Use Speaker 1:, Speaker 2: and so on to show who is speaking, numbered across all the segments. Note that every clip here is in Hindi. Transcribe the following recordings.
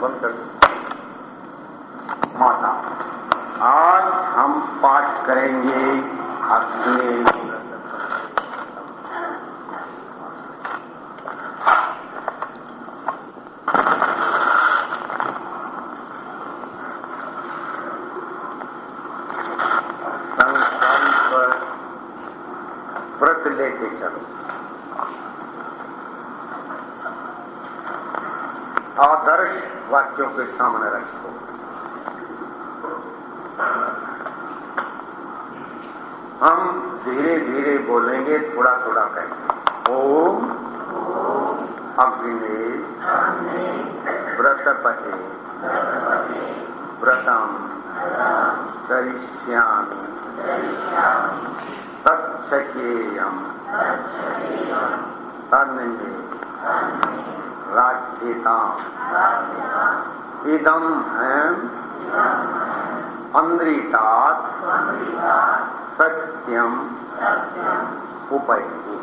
Speaker 1: बंद कर माता आज हम पाठ करेंगे अपने वाक्यों के सामने रखो हम धीरे धीरे बोलेंगे थोड़ा थोड़ा कहेंगे। ओम। अग्नि। व्रतपते। व्रतम। करिष्यामि तत्सकेयम तन्मे। राज्यता इदम अंद्रितात सत्यम उपयती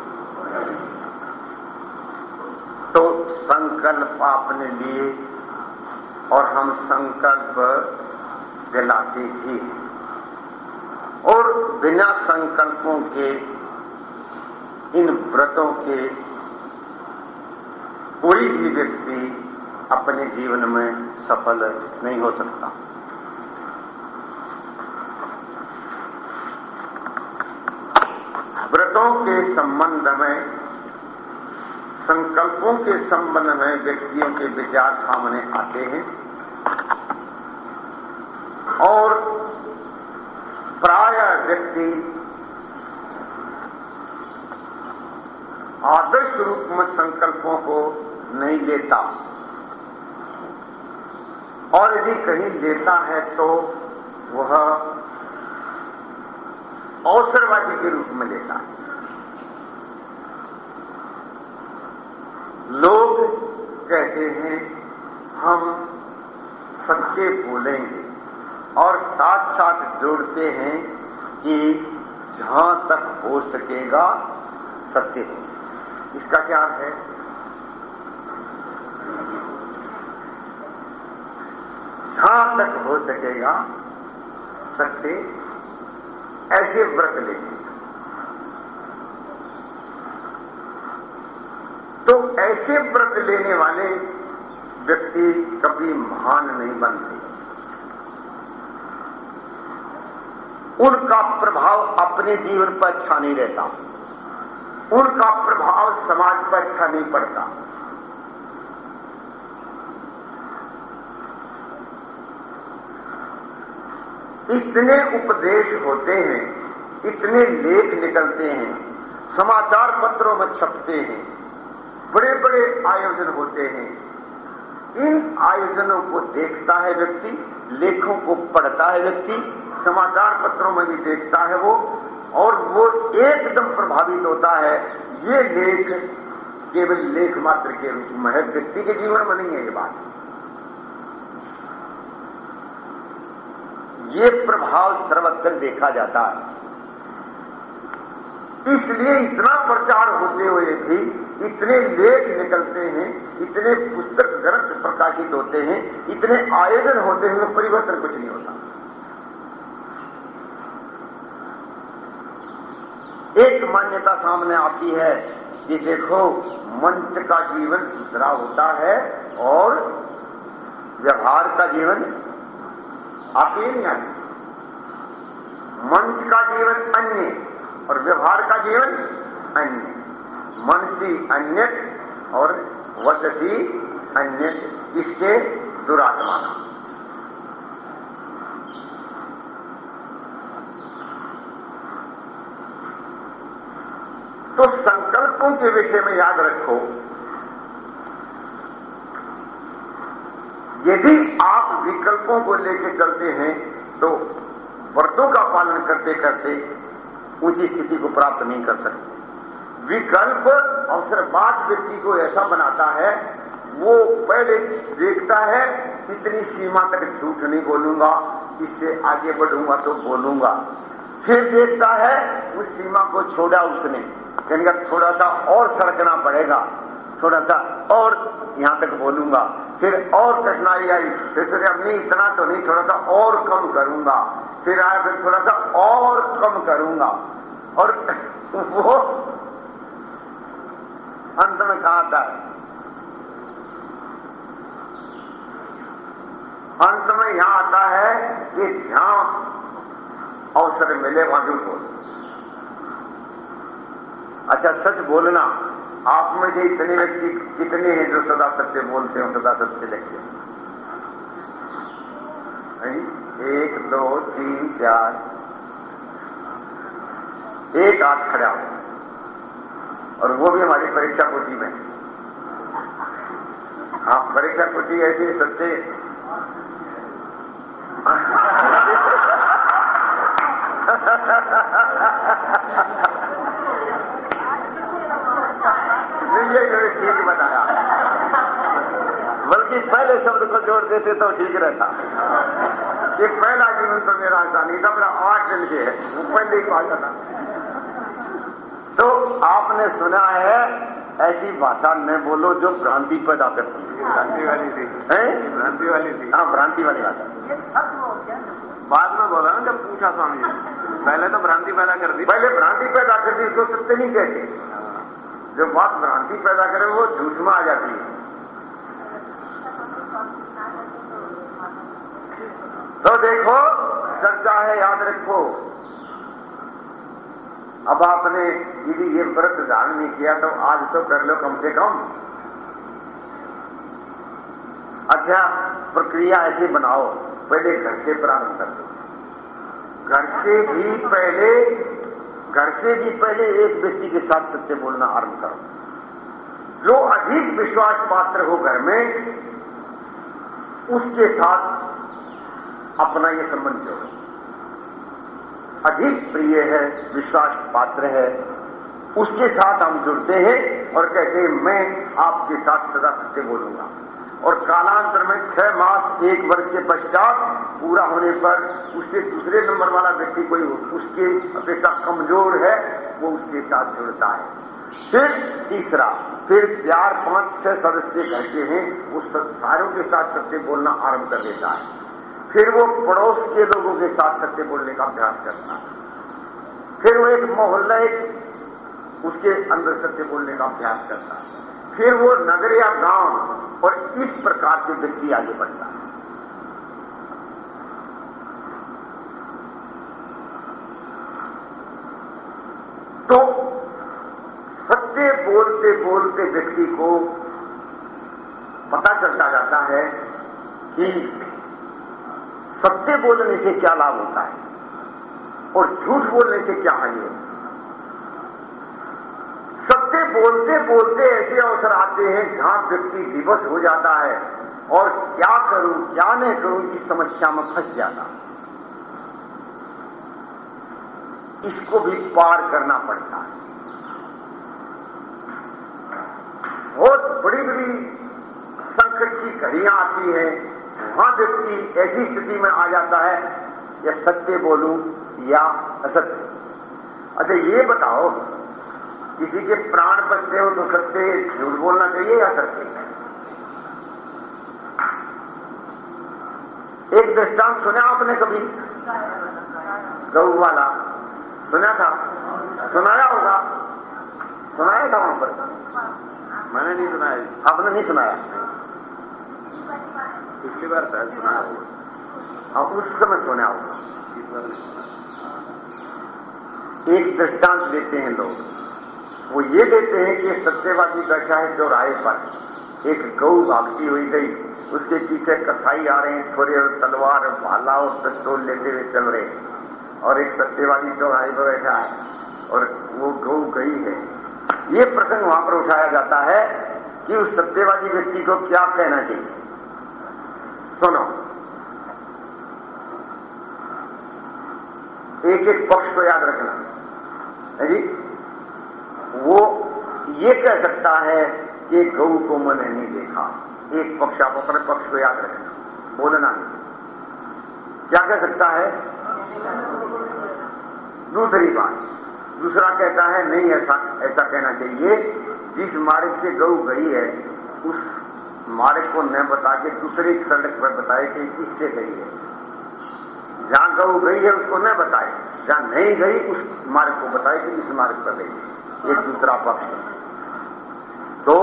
Speaker 1: तो संकल्प आपने लिए और हम संकल्प दिलाते ही। और बिना संकल्पों के, इन व्रतों के, कोई भी व्यक्ति अपने जीवन में सफल नहीं हो सकता। व्रतों के संबंध में, संकल्पों के संबंध में व्यक्तियों के विचार सामने आते हैं। और प्राय व्यक्ति आदर्श रूप में संकल्पों को नहीं लेता। और यदि कहीं लेता है तो वह अवसरवादी के रूप में लेता है। लोग कहते हैं, हम सत्य बोलेंगे और साथ साथ जोड़ते हैं कि जहाँ तक हो सकेगा, सत्य हो। इसका क्या है? जहाँ तक हो सकेगा सत्य ऐसे व्रत लेंगे। तो ऐसे व्रत लेने वाले व्यक्ति कभी महान नहीं बनते। उनका प्रभाव अपने जीवन पर अच्छा नहीं रहता। उनका प्रभाव समाज पर अच्छा नहीं पड़ता। इतने उपदेश होते हैं, इतने लेख निकलते हैं, समाचार पत्रों में छपते हैं बड़े बड़े आयोजन होते हैं। इन आयोजनों को देखता है व्यक्ति, लेखों को पढ़ता है व्यक्ति, समाचार पत्रों में भी देखता है वो, और वो एकदम प्रभावित होता है। ये लेख केवल लेख मात्र के रूप में है व्यक्ति के जीवन में नहीं है ये बात। ये प्रभाव सर्वत्र देखा जाता है। इसलिए इतना प्रचार होते हुए भी इतने लेख निकलते हैं, इतने पुस्तक ग्रंथ प्रकाशित होते हैं, इतने आयोजन होते हैं, परिवर्तन कुछ नहीं होता। एक मान्यता सामने आती है कि देखो, मंच का जीवन दूसरा होता है और व्यवहार का जीवन आप ये नहीं आए मंच का जीवन अन्य और व्यवहार का जीवन अन्य। मन मनसी अन्य और वससी अन्य। इसके दुरात्मा। तो संकल्पों के विषय में याद रखो। यदि आप विकल्पों को लेकर चलते हैं तो व्रतों का पालन करते करते ऊँची स्थिति को प्राप्त नहीं कर सकते। विकल्प अवसरबाद व्यक्ति को ऐसा बनाता है, वो पहले देखता है, इतनी सीमा तक झूठ नहीं बोलूँगा, इससे आगे बढ़ूँगा तो बोलूँगा। फिर देखता है, उस सीमा को छोड़ा उसने का थोड़ा सा और सड़कना पड़ेगा। थोड़ा सा और यहाँ तक बोलूँगा। फिर और कठिनाई आई। फिर सोचा नहीं, इतना तो नहीं थोड़ा सा और कम करूँगा। फिर आया, फिर थोड़ा सा और कम करूँगा। और वो अंत में कहा आता है अंत में यहाँ आता है कि जहाँ अवसर मिले, वहाँ झूठ अच्छा सच बोलना। आप में से इतने व्यक्ति, कितने हैं जो सदा सत्य बोलते हो सदा सत्य लिखते एक, दो, तीन, चार। एक हाथ खड़ा हो। और वो भी हमारी परीक्षा कोटी में। आप परीक्षा कोटी ऐसी सत्य ये ठीक बताया। बल्कि पहले शब्द को जोड़ देते तो ठीक रहता। ये पहला जीवन तो मेरा ऐसा नहीं था मेरा आठ दिन से है। वो पहले ही कहा था तो आपने सुना है ऐसी भाषा न बोलो जो भ्रांति पैदा करती
Speaker 2: है। भ्रांति वाली थी।
Speaker 1: भ्रांति वाली थी। हाँ भ्रांति वाली भाषा
Speaker 2: बाद में बोला ना जब पूछा स्वामी जी। पहले तो भ्रांति पैदा कर दी।
Speaker 1: पहले भ्रांति पैदा कर दी उसको सत्य नहीं कहते जो बात भ्रांति पैदा करे, वो झूठ में आ जाती है। तो देखो, चर्चा है, याद रखो। अब आपने यदि ये व्रत धारण नहीं किया तो आज तो कर लो कम से कम। अच्छा प्रक्रिया ऐसी बनाओ, पहले घर से प्रारंभ कर दो। घर से भी पहले घर से भी पहले एक व्यक्ति के साथ सत्य बोलना आरंभ करो। जो अधिक विश्वास पात्र हो घर में, उसके साथ अपना यह संबंध जोड़ो। अधिक प्रिय है, विश्वास पात्र है, उसके साथ हम जुड़ते हैं और कहते हैं, मैं आपके साथ सदा सत्य बोलूँगा। और कालांतर में छह मास एक वर्ष के पश्चात पूरा होने पर उससे दूसरे नंबर वाला व्यक्ति कोई उसके अपेक्षा कमज़ोर है, वो उसके साथ जुड़ता है। फिर तीसरा, फिर चार, पाँच, छह सदस्य घर के हैं उस सारों के साथ सत्य बोलना आरंभ कर देता है। फिर वो पड़ोस के लोगों के साथ सत्य बोलने का अभ्यास करता है। फिर वो एक मोहल्ला, एक उसके अंदर सत्य बोलने का अभ्यास करता है। फिर वो नगर या गाँव और इस प्रकार से व्यक्ति आगे बढ़ता है। तो सत्य बोलते बोलते व्यक्ति को पता चलता जाता है कि सत्य बोलने से क्या लाभ होता है और झूठ बोलने से क्या हानि होती है। सत्य बोलते बोलते ऐसे अवसर आते हैं जहाँ व्यक्ति विवश हो जाता है और क्या करूँ, क्या नहीं करूँ इस समस्या में फंस जाता इसको भी पार करना पड़ता है। बहुत बड़ी बड़ी संकट की घड़ियाँ आती हैं, वहाँ व्यक्ति ऐसी स्थिति में आ जाता है या सत्य बोलूँ या असत्य? अच्छा ये बताओ किसी के प्राण बचते हो तो सत्य झूठ बोलना चाहिए या सत्य एक दृष्टांत सुना आपने कभी? गऊ वाला सुना था? सुनाया होगा। सुनाया था वहाँ पर?
Speaker 2: मैंने नहीं सुनाया
Speaker 1: आपने नहीं सुनाया?
Speaker 2: पिछली बार शायद सुनाया होगा।
Speaker 1: हाँ उस समय सुना होगा। एक दृष्टांत देते हैं लोग। वो ये देते हैं कि सत्यवादी बैठा है चौराहे पर। एक गऊ भागती हुई गई। उसके पीछे कसाई आ रहे हैं छोरे और तलवार, भाला और पिस्तौल लेते हुए चल रहे और एक सत्यवादी चौराहे पर बैठा है, और वो गऊ गई है। ये प्रसंग वहाँ पर उठाया जाता है कि उस सत्यवादी व्यक्ति को क्या कहना चाहिए। सुनो। एक एक पक्ष को याद रखना। है जी? वो ये कह सकता है कि गऊ को मैंने नहीं देखा। एक पक्ष आप अपने पक्ष को याद रखना बोलना नहीं क्या कह सकता है? दूसरी बात। दूसरा कहता है, नहीं, ऐसा ऐसा कहना चाहिए, जिस मार्ग से गऊ गई है, उस मार्ग को न बता के दूसरे सड़क पर बताए कि इससे गई है। जहाँ गऊ गई है, उसको न बताए। जहाँ नहीं गई, उस मार्ग को बताए कि इस मार्ग पर गई एक दूसरा पक्ष। तो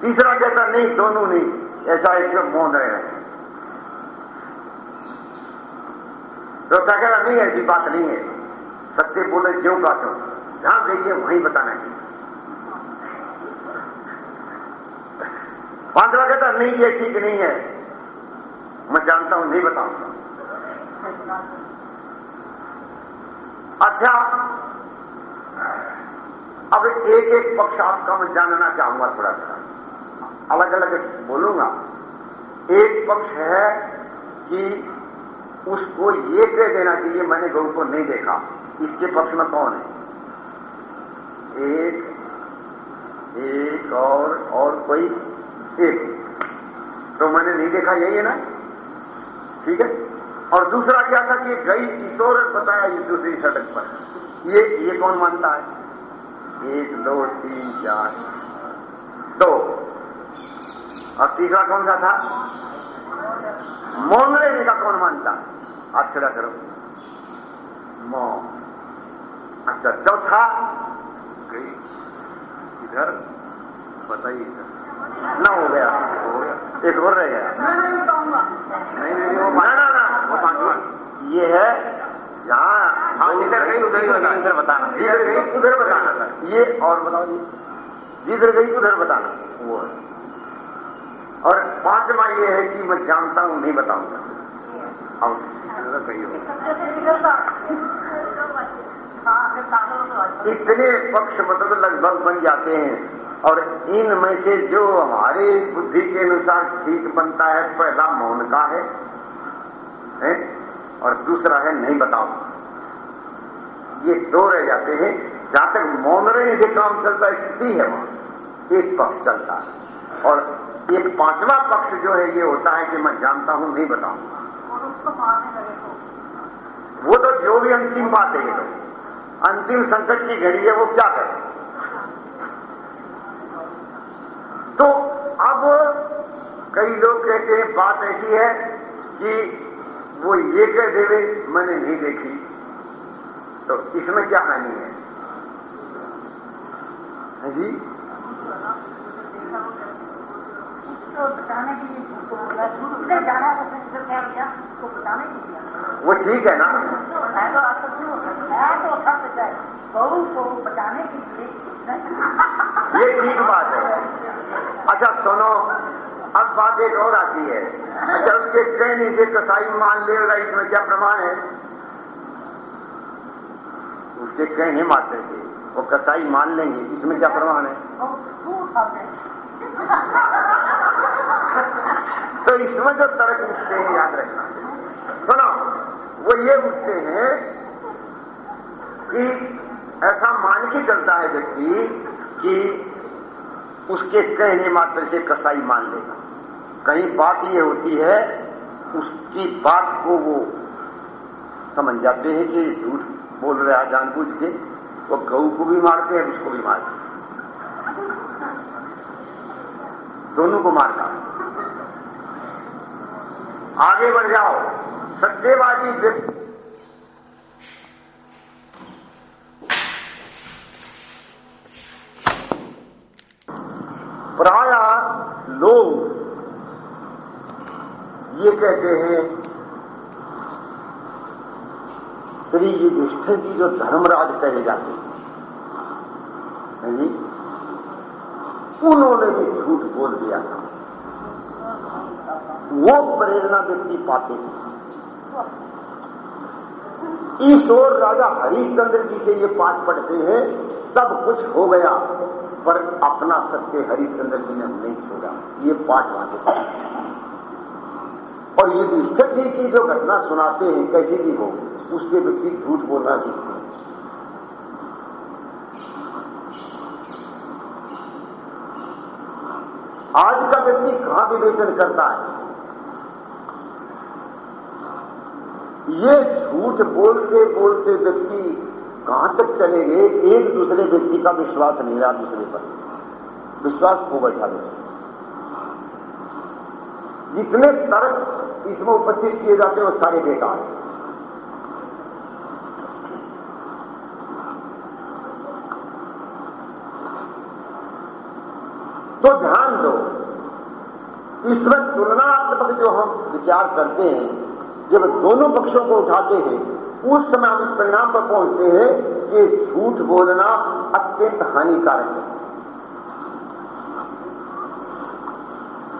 Speaker 1: तीसरा कहता नहीं, दोनों नहीं, ऐसा एक मौन रहे हैं। तो क्या कहना नहीं, ऐसी बात नहीं है। सत्य बोले जो का क्यों जहाँ देखिए है वहीं बताना चाहिए पांचवा कहता, नहीं, ये ठीक नहीं है। मैं जानता हूँ, नहीं बताऊँगा। अच्छा अब एक एक पक्ष आपका मैं जानना चाहूँगा थोड़ा सा। अलग अलग बोलूँगा। एक पक्ष है कि उसको ये कह देना चाहिए, मैंने गौ को नहीं देखा। इसके पक्ष में कौन है? एक एक और और कोई? एक। तो मैंने नहीं देखा, यही है ना? ठीक है? और दूसरा क्या था कि गई किशोर बताया इस दूसरी सड़क पर। ये ये कौन मानता है? एक दो तीन चार। दो। और तीसरा कौन सा था? मौन लेने का कौन मानता? आप खड़ा करो। मौन अच्छा चौथा?
Speaker 2: गई। इधर बताइए इधर।
Speaker 1: ना हो गया। एक और रह गया।
Speaker 2: नहीं नहीं वो
Speaker 1: ना ना ना।
Speaker 2: वो पांचवा
Speaker 1: ये है
Speaker 2: हाँ, जिधर गई उधर ही बताना।
Speaker 1: उधर बताना। जिधर गई उधर बताना ये और बताओ जी। जिधर गई उधर बताना। वो है। और पांचवा ये है कि मैं जानता हूँ नहीं बताऊँगा। और
Speaker 2: इधर
Speaker 1: इतने पक्ष मतलब लगभग बन जाते हैं। और इनमें से जो हमारे बुद्धि के अनुसार ठीक बनता है पहला मौन का है, है? और दूसरा है नहीं बताओ। ये दो रह जाते हैं, जहाँ तक मौन से काम चलता स्थिति है वहाँ। एक पक्ष चलता है। और एक पांचवा पक्ष जो है, ये होता है कि मैं जानता हूँ, नहीं बताऊँगा। वो तो जो भी अंतिम बात है, ये तो। अंतिम संकट की घड़ी है, वो क्या करे तो अब कई लोग कहते हैं, बात ऐसी है कि वो ये कह देवे मैंने नहीं देखी। तो इसमें क्या हानि है? हैं जी?
Speaker 3: तो बचाने के लिए जाना किया तो बचाने के लिए।
Speaker 1: वो ठीक है ना?
Speaker 3: तो तो
Speaker 1: ये ठीक बात है। अच्छा सुनो अब बात एक और आती है। अच्छा उसके कहने से कसाई मान लेगा इसमें क्या प्रमाण है? उसके कहने मात्र से वो कसाई मान लेंगे, इसमें क्या प्रमाण है? तो इसमें जो तर्क उठते हैं, याद रखना। सुनो, वो ये उठते हैं कि ऐसा मान के चलता है व्यक्ति कि उसके कहने मात्र से कसाई मान लेगा। कहीं बात ये होती है, उसकी बात को वो समझ जाते हैं कि झूठ बोल रहा है, जानबूझ के। वो गऊ को भी मारते हैं, उसको भी मारते हैं। दोनों को मारता आगे बढ़ जाओ। सत्यवादी व्यक्ति प्राय लोग ये कहते हैं, श्री युधिष्ठिर जी जो धर्मराज कहे जाते हैं। जी? उन्होंने भी झूठ बोल दिया था। वो प्रेरणा व्यक्ति पाते इस ओर राजा हरिश्चंद्र जी से ये पाठ पढ़ते हैं सब कुछ हो गया, पर अपना सत्य हरिश्चंद्र जी ने नहीं छोड़ा। ये पाठ वाचे और ये युधिष्ठिर जी की जो घटना सुनाते हैं, कैसी भी हो, उसके व्यक्ति झूठ बोलना सीखते हैं आज का व्यक्ति कहाँ विवेचन करता है? ये झूठ बोलते बोलते व्यक्ति कहाँ तक चले गए एक दूसरे व्यक्ति का विश्वास नहीं रहा दूसरे पर। विश्वास को बैठा दे। जितने तर्क इसमें उपस्थित किए जाते हैं वो सारे बेकार। हैं तो ध्यान दो इसमें तुलनात्मक जो हम विचार करते हैं, जब दोनों पक्षों को उठाते हैं, उस समय हम इस परिणाम पर पहुँचते हैं कि झूठ बोलना अत्यंत हानिकारक है।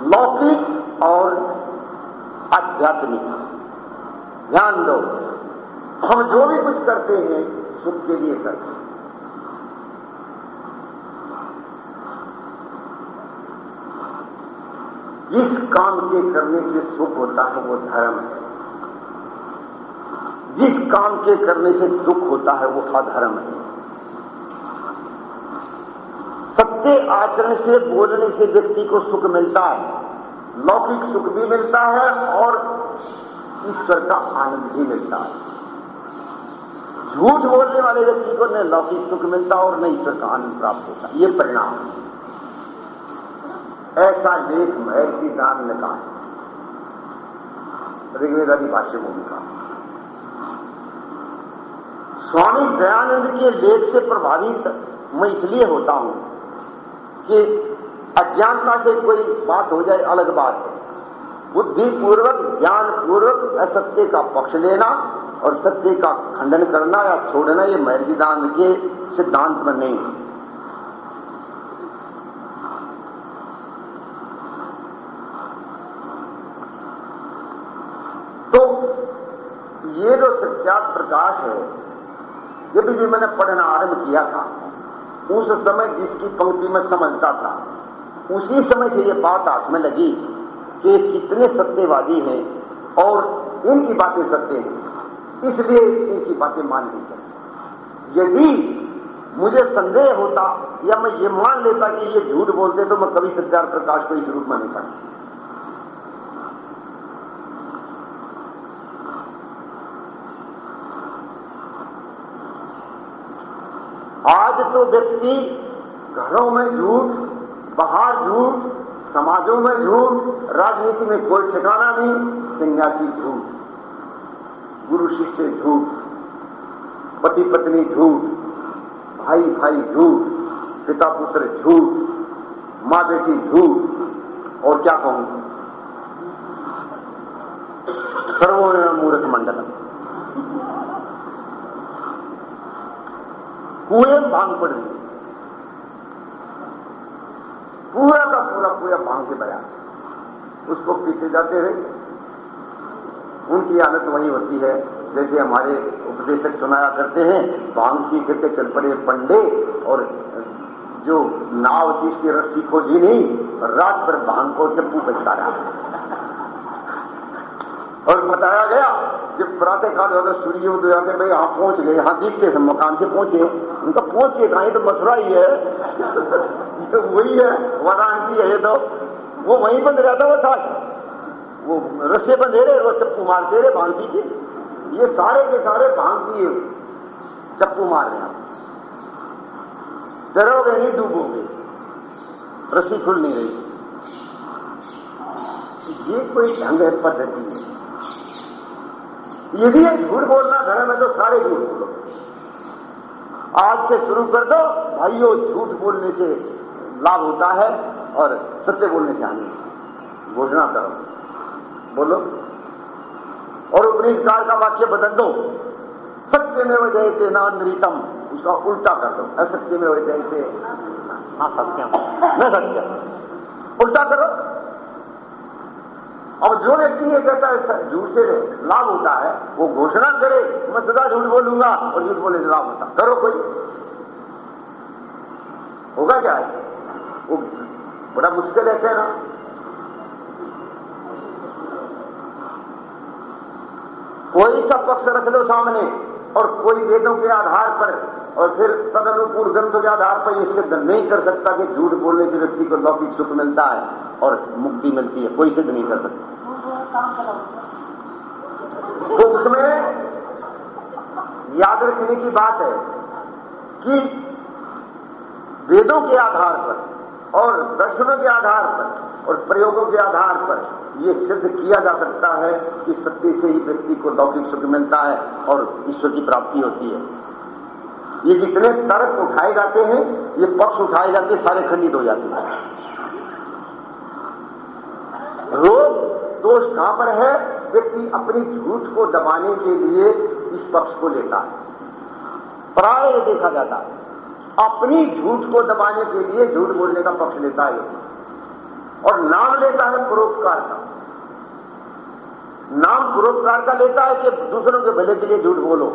Speaker 1: लौकिक और आध्यात्मिक। ध्यान दो। हम जो भी कुछ करते हैं, सुख के लिए करते हैं। जिस काम के करने से सुख होता है, वो धर्म है। जिस काम के करने से दुख होता है, वो अधर्म है। सत्य आचरण से, बोलने से व्यक्ति को सुख मिलता है। लौकिक सुख भी मिलता है और ईश्वर का आनंद भी मिलता है। झूठ बोलने वाले व्यक्ति को न लौकिक सुख मिलता और न ईश्वर का आनंद प्राप्त होता। ये परिणाम ऐसा लेख महर्षि दान ने कहा ऋग्वेदादी भाष्य भूमिका स्वामी दयानंद के लेख से प्रभावित मैं इसलिए होता हूँ कि अज्ञानता से कोई बात हो जाए, अलग बात है। बुद्धिपूर्वक, ज्ञानपूर्वक असत्य का पक्ष लेना और सत्य का खंडन करना या छोड़ना, ये महर्षि दान के सिद्धांत में नहीं है। तो ये जो सत्यात प्रकाश है जब भी मैंने पढ़ना आरंभ किया था। उस समय जिसकी पंक्ति में समझता था उसी समय से ये बात हाथ में लगी कि कितने सत्यवादी हैं और इनकी बातें सत्य हैं। इसलिए इनकी बातें मान ली जाए यदि मुझे संदेह होता या मैं ये मान लेता कि ये झूठ बोलते तो मैं कभी सत्यार प्रकाश को इस रूप में नहीं पढ़ता आज तो व्यक्ति घरों में झूठ बाहर झूठ, समाजों में झूठ, राजनीति में कोई ठिकाना नहीं, सन्यासी झूठ, गुरु शिष्य झूठ, पति पत्नी झूठ, भाई भाई झूठ, पिता पुत्र झूठ, माँ बेटी झूठ, और क्या कहूँ? सर्वोन मूर्त मंडलम कुएँ भाँग पड़ रही पूरा का पूरा पूरा भाँग के बया उसको पीते जाते रहे उनकी हालत वही होती है। जैसे हमारे उपदेशक सुनाया करते हैं, भाँग पी करके चल पड़े पंडे और जो नाव थी उसकी रस्सी खोजी नहीं, रात भर भाँग को चप्पू बचता रहा। और बताया गया, जब प्रातः काल अगर सूर्य उदय आते, भाई यहाँ पहुँच गए, यहाँ दिखते हम मकान से पहुँचे उनका पहुँचे कहीं तो मथुरा ही है। तो वही है वाराणसी है तो। वो वहीं बंद रहता वो था। वो रस्से बंधे रहे वो चप्पू मारते रहे भांति के। ये सारे के सारे भांति चप्पू मार रहे डरोगे नहीं, डूबोगे। रस्सी खुल नहीं रही। ये कोई ढंग है, पद्धति है। यदि ये झूठ बोलना धर्म है तो सारे झूठ बोलो। आज से शुरू कर दो, भाइयों, झूठ बोलने से। लाभ होता है और सत्य बोलने हानि घोषणा करो। बोलो। और उपनिषकार का वाक्य बदल दो। सत्य में वजह से नानरीतम उसका उल्टा कर दो। असत्य में वजह से। हाँ सत्यम न सत्यम उल्टा करो। अब जो व्यक्ति ये कहता है झूठ से लाभ होता है, वो घोषणा करे। मैं सदा झूठ बोलूँगा और झूठ बोले लाभ होता करो कोई। होगा क्या? वो बड़ा मुश्किल है कहना। कोई सा पक्ष रख लो सामने और कोई वेदों के आधार पर और फिर तदनुकूल ग्रंथों के आधार पर यह सिद्ध नहीं कर सकता कि झूठ बोलने से व्यक्ति को लौकिक सुख मिलता है और मुक्ति मिलती है। कोई सिद्ध नहीं कर सकता। तो उसमें याद रखने की बात है कि वेदों के आधार पर और दर्शनों के आधार पर और प्रयोगों के आधार पर यह सिद्ध किया जा सकता है कि सत्य से ही व्यक्ति को लौकिक सुख मिलता है और ईश्वर की प्राप्ति होती है। ये जितने तर्क उठाए जाते हैं, ये पक्ष उठाए जाते सारे खंडित हो जाते हैं। रोग दोष कहाँ पर है? व्यक्ति अपनी झूठ को दबाने के लिए इस पक्ष को लेता है। प्राय देखा जाता है। अपनी झूठ को दबाने के लिए झूठ बोलने का पक्ष लेता है। और नाम लेता है परोपकार का। नाम परोपकार का लेता है कि दूसरों के भले के लिए झूठ बोलो।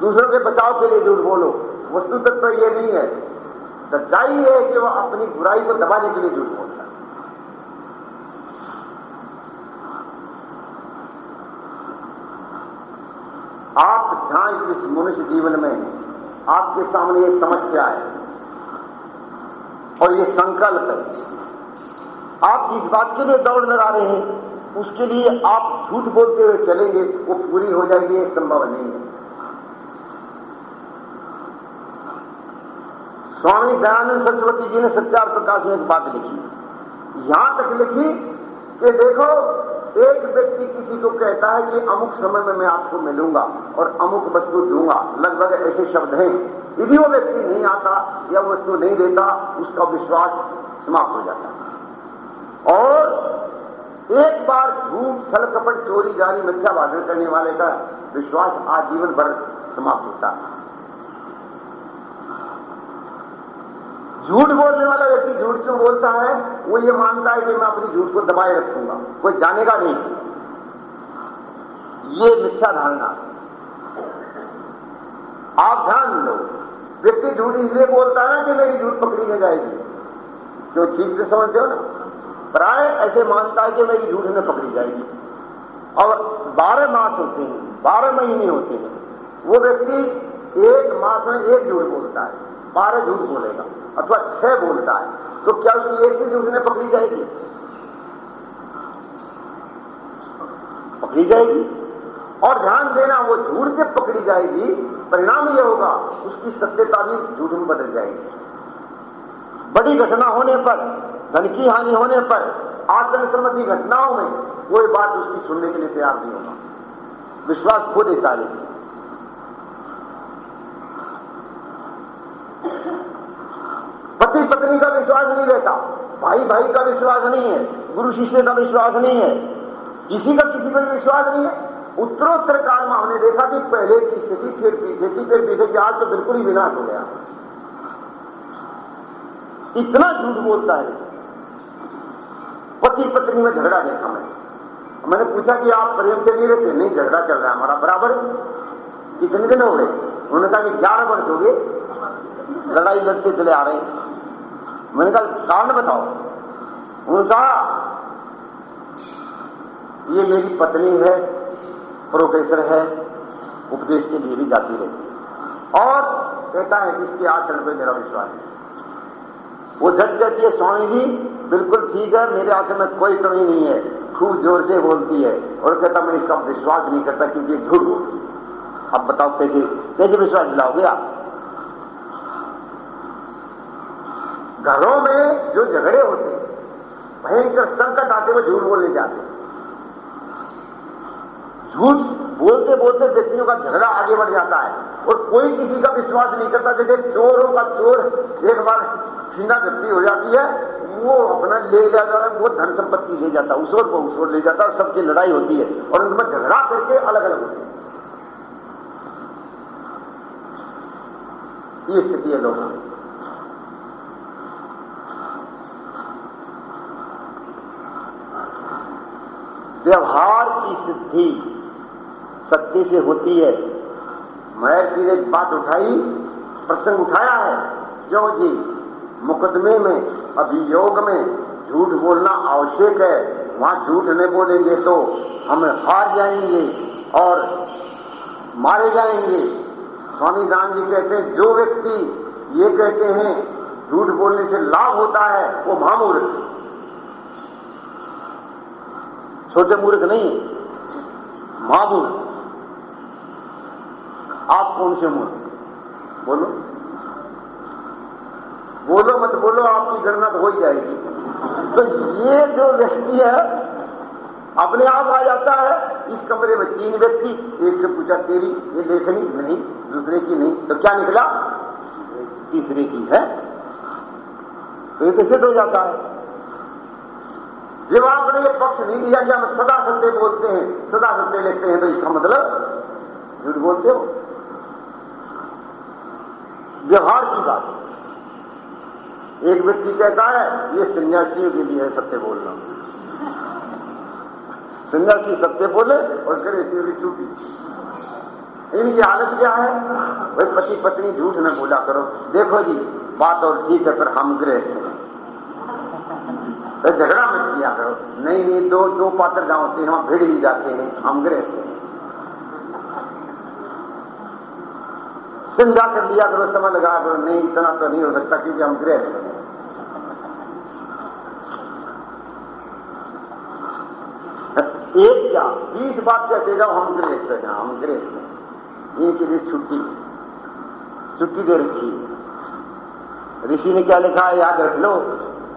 Speaker 1: दूसरों के बचाव के लिए झूठ बोलो। वस्तु तक तो ये नहीं है। सच्चाई है कि वह अपनी बुराई को दबाने के लिए झूठ बोलता है। आप जहाँ इस मनुष्य जीवन में आपके सामने एक समस्या है और ये संकल्प है। आप जिस बात के लिए दौड़ लगा रहे हैं, उसके लिए आप झूठ बोलते हुए चलेंगे, वो पूरी हो जाएगी, ये संभव नहीं है। स्वामी दयानंद सरस्वती जी ने सत्यार प्रकाश में एक बात लिखी। यहाँ तक लिखी कि देखो एक व्यक्ति किसी को कहता है कि अमुक समय में मैं आपको मिलूँगा और अमुक वस्तु दूँगा। लगभग ऐसे शब्द हैं। यदि वो व्यक्ति नहीं आता या वस्तु नहीं देता, उसका विश्वास समाप्त हो जाता और एक बार झूठ छल कपट चोरी जारी मिथ्या भाषण करने वाले का विश्वास आजीवन भर समाप्त होता झूठ बोलने वाला व्यक्ति झूठ क्यों बोलता है? वो ये मानता है कि मैं अपनी झूठ को दबाए रखूँगा। कोई जानेगा नहीं। ये मिथ्या धारणा। आप ध्यान लो। व्यक्ति झूठ इसलिए बोलता है ना कि मेरी झूठ पकड़ी नहीं जाएगी। जो ठीक से समझते हो ना? प्राय ऐसे मानता है कि मेरी झूठ में पकड़ी जाएगी। और बारह मास होते हैं, बारह महीने होते हैं। वो व्यक्ति एक मास में एक झूठ बोलता है। बारह झूठ बोलेगा, अथवा छह बोलता है तो क्या उसकी एक ही झूठ में पकड़ी जाएगी? पकड़ी जाएगी। और ध्यान देना, वो झूठ से पकड़ी जाएगी, परिणाम यह होगा, उसकी सत्यता भी झूठ में बदल जाएगी। बड़ी घटना होने पर, धन की हानि होने पर आचरण संबंधी घटनाओं में कोई बात उसकी सुनने के लिए तैयार नहीं होगा। विश्वास खो देता है पति पत्नी का विश्वास नहीं रहता। भाई भाई का विश्वास नहीं है, गुरु शिष्य का विश्वास नहीं है, किसी का किसी पर विश्वास नहीं है। उत्तरोत्तर काल में हमने देखा कि पहले की स्थिति फिर पीछे की, फिर पीछे की, आज तो बिल्कुल ही विनाश हो गया। इतना झूठ बोलता है। पति पत्नी में झगड़ा देखा मैं मैंने पूछा कि आप प्रेम से नहीं रहते नहीं, झगड़ा चल रहा है, हमारा बराबर कितने दिन हो गए? उन्होंने कहा कि ग्यारह वर्ष हो गए। लड़ाई लड़ते चले आ रहे हैं। मैंने कहा कारण बताओ। उन्होंने कहा, ये मेरी पत्नी है, प्रोफेसर है, उपदेश के लिए भी जाती रहती और कहता है, इसके आचरण पर मेरा विश्वास है। वो झट कहती है, स्वामी जी, बिल्कुल ठीक है, मेरे आचरण में कोई कमी नहीं है। खूब ज़ोर से बोलती है और कहता, मैं इसका विश्वास नहीं करता क्योंकि झूठ बोलती है। अब बताओ कैसे कैसे विश्वास दिलाओगे आप? घरों में जो झगड़े होते हैं, भयंकर संकट आते हुए झूठ बोलने जाते झूठ बोलते बोलते व्यक्तियों का झगड़ा आगे बढ़ जाता है और कोई किसी का विश्वास नहीं करता। जैसे चोरों का चोर एक बार सीना गति हो जाती है, वो अपना ले जाता है, वो धन संपत्ति ले जाता है, उस ओर वो उस ओर ले जाता है, सबकी लड़ाई होती है और उनमें झगड़ा करके अलग अलग होती है। ये स्थिति है लोगों की। व्यवहार की सिद्धि सत्य से होती है। महर्षि ने एक बात उठाई, प्रसंग उठाया है क्यों जी, मुकदमे में, अभियोग में झूठ बोलना आवश्यक है, वहाँ झूठ नहीं बोलेंगे तो हम हार जाएँगे और मारे जाएँगे। स्वामी राम जी कहते हैं, जो व्यक्ति ये कहते हैं, झूठ बोलने से लाभ होता है, वो महामूर्ख छोटे मूर्ख नहीं महामूर्ख आप कौन से मूर्ख? बोलो। बोलो मत बोलो, आपकी गणना तो हो ही जाएगी। तो ये जो व्यक्ति है, अपने आप आ जाता है, इस कमरे में तीन व्यक्ति, एक से पूछा तेरी, ये लेखनी नहीं, दूसरे की नहीं तो क्या निकला? तीसरे की है। तो ये कैसे हो जाता है? जब आपने ये पक्ष नहीं दिया कि हम सदा सत्य बोलते हैं, सदा सत्य लेते हैं तो इसका मतलब झूठ बोलते हो। व्यवहार की बात। एक व्यक्ति कहता है, ये सन्यासियों के लिए है सत्य बोलना। सन्यासी सत्य बोले और करे तेरी चूटी इनकी हालत क्या है? भाई पति पत्नी झूठ न बोला करो। देखो जी, बात और ठीक है, पर हम गृह हैं। तो झगड़ा मत किया करो। नहीं नहीं, दो दो पात्र गाँव होते हैं वहाँ भिड़ ही जाते हैं, हम गृह हैं चिंता कर लिया करो, समय लगा करो। नहीं, इतना तो नहीं हो सकता क्योंकि हम गृह हैं एक क्या? बीस बात क्या देगा, हम गृहस्थ हैं हम गृहस्थ हैं इनके लिए छुट्टी। छुट्टी दे रखी। ऋषि ने क्या लिखा है? याद रख लो।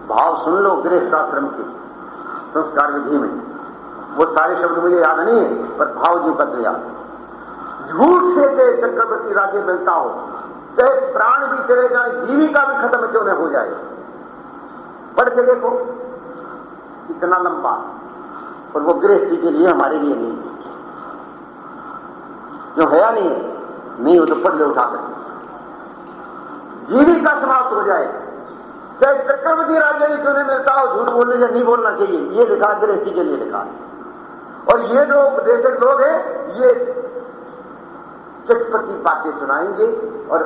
Speaker 1: भाव सुन लो गृहस्थाश्रम के। संस्कार विधि में। वो सारे शब्द मुझे याद नहीं है, पर भाव जी पत्र याद झूठ से चाहे चक्रवर्ती राज्य मिलता हो, चाहे प्राण भी चले जाए, जीविका भी खत्म क्यों न हो जाए? पढ़ के देखो, इतना लंबा, और वो गृहस्थी के लिए हमारे लिए नहीं। जो है या नहीं है, नहीं हो तो पढ़ ले उठा कर। जीविका समाप्त हो जाए। चाहे चक्रवर्ती राज्य ही क्यों नहीं मिलता हो, झूठ बोलने से नहीं बोलना चाहिए। ये लिखा गृहस्थी के लिए लिखा और ये जो उपदेशक लोग हैं, ये चटपटी बातें सुनाएँगे और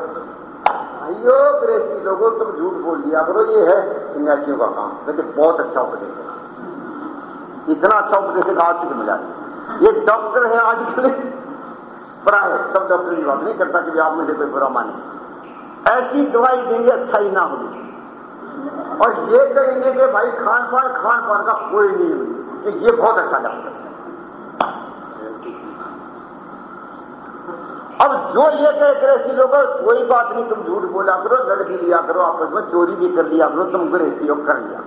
Speaker 1: भाइयों गृहस्थी लोगों, तुम झूठ बोल दिया करो, ये है सन्यासियों का काम। कहते बहुत अच्छा उपदेश है। इतना अच्छा उपदेश आज तक मिला ये डॉक्टर है आजकल। प्राय सब डॉक्टर की बात नहीं करता कि आप मुझे कोई बुरा माने। ऐसी दवाई देंगे अच्छा ही ना होगी। और ये कहेंगे कि भाई खान पान खान पान का कोई नहीं कि ये बहुत अच्छा डॉक्टर है। अब जो ये कहे गृहस्थी लोग, कोई बात नहीं, तुम झूठ बोला करो, लड़की लिया करो, आपस में चोरी भी कर लिया करो, तुम गृहस्थी कर लिया।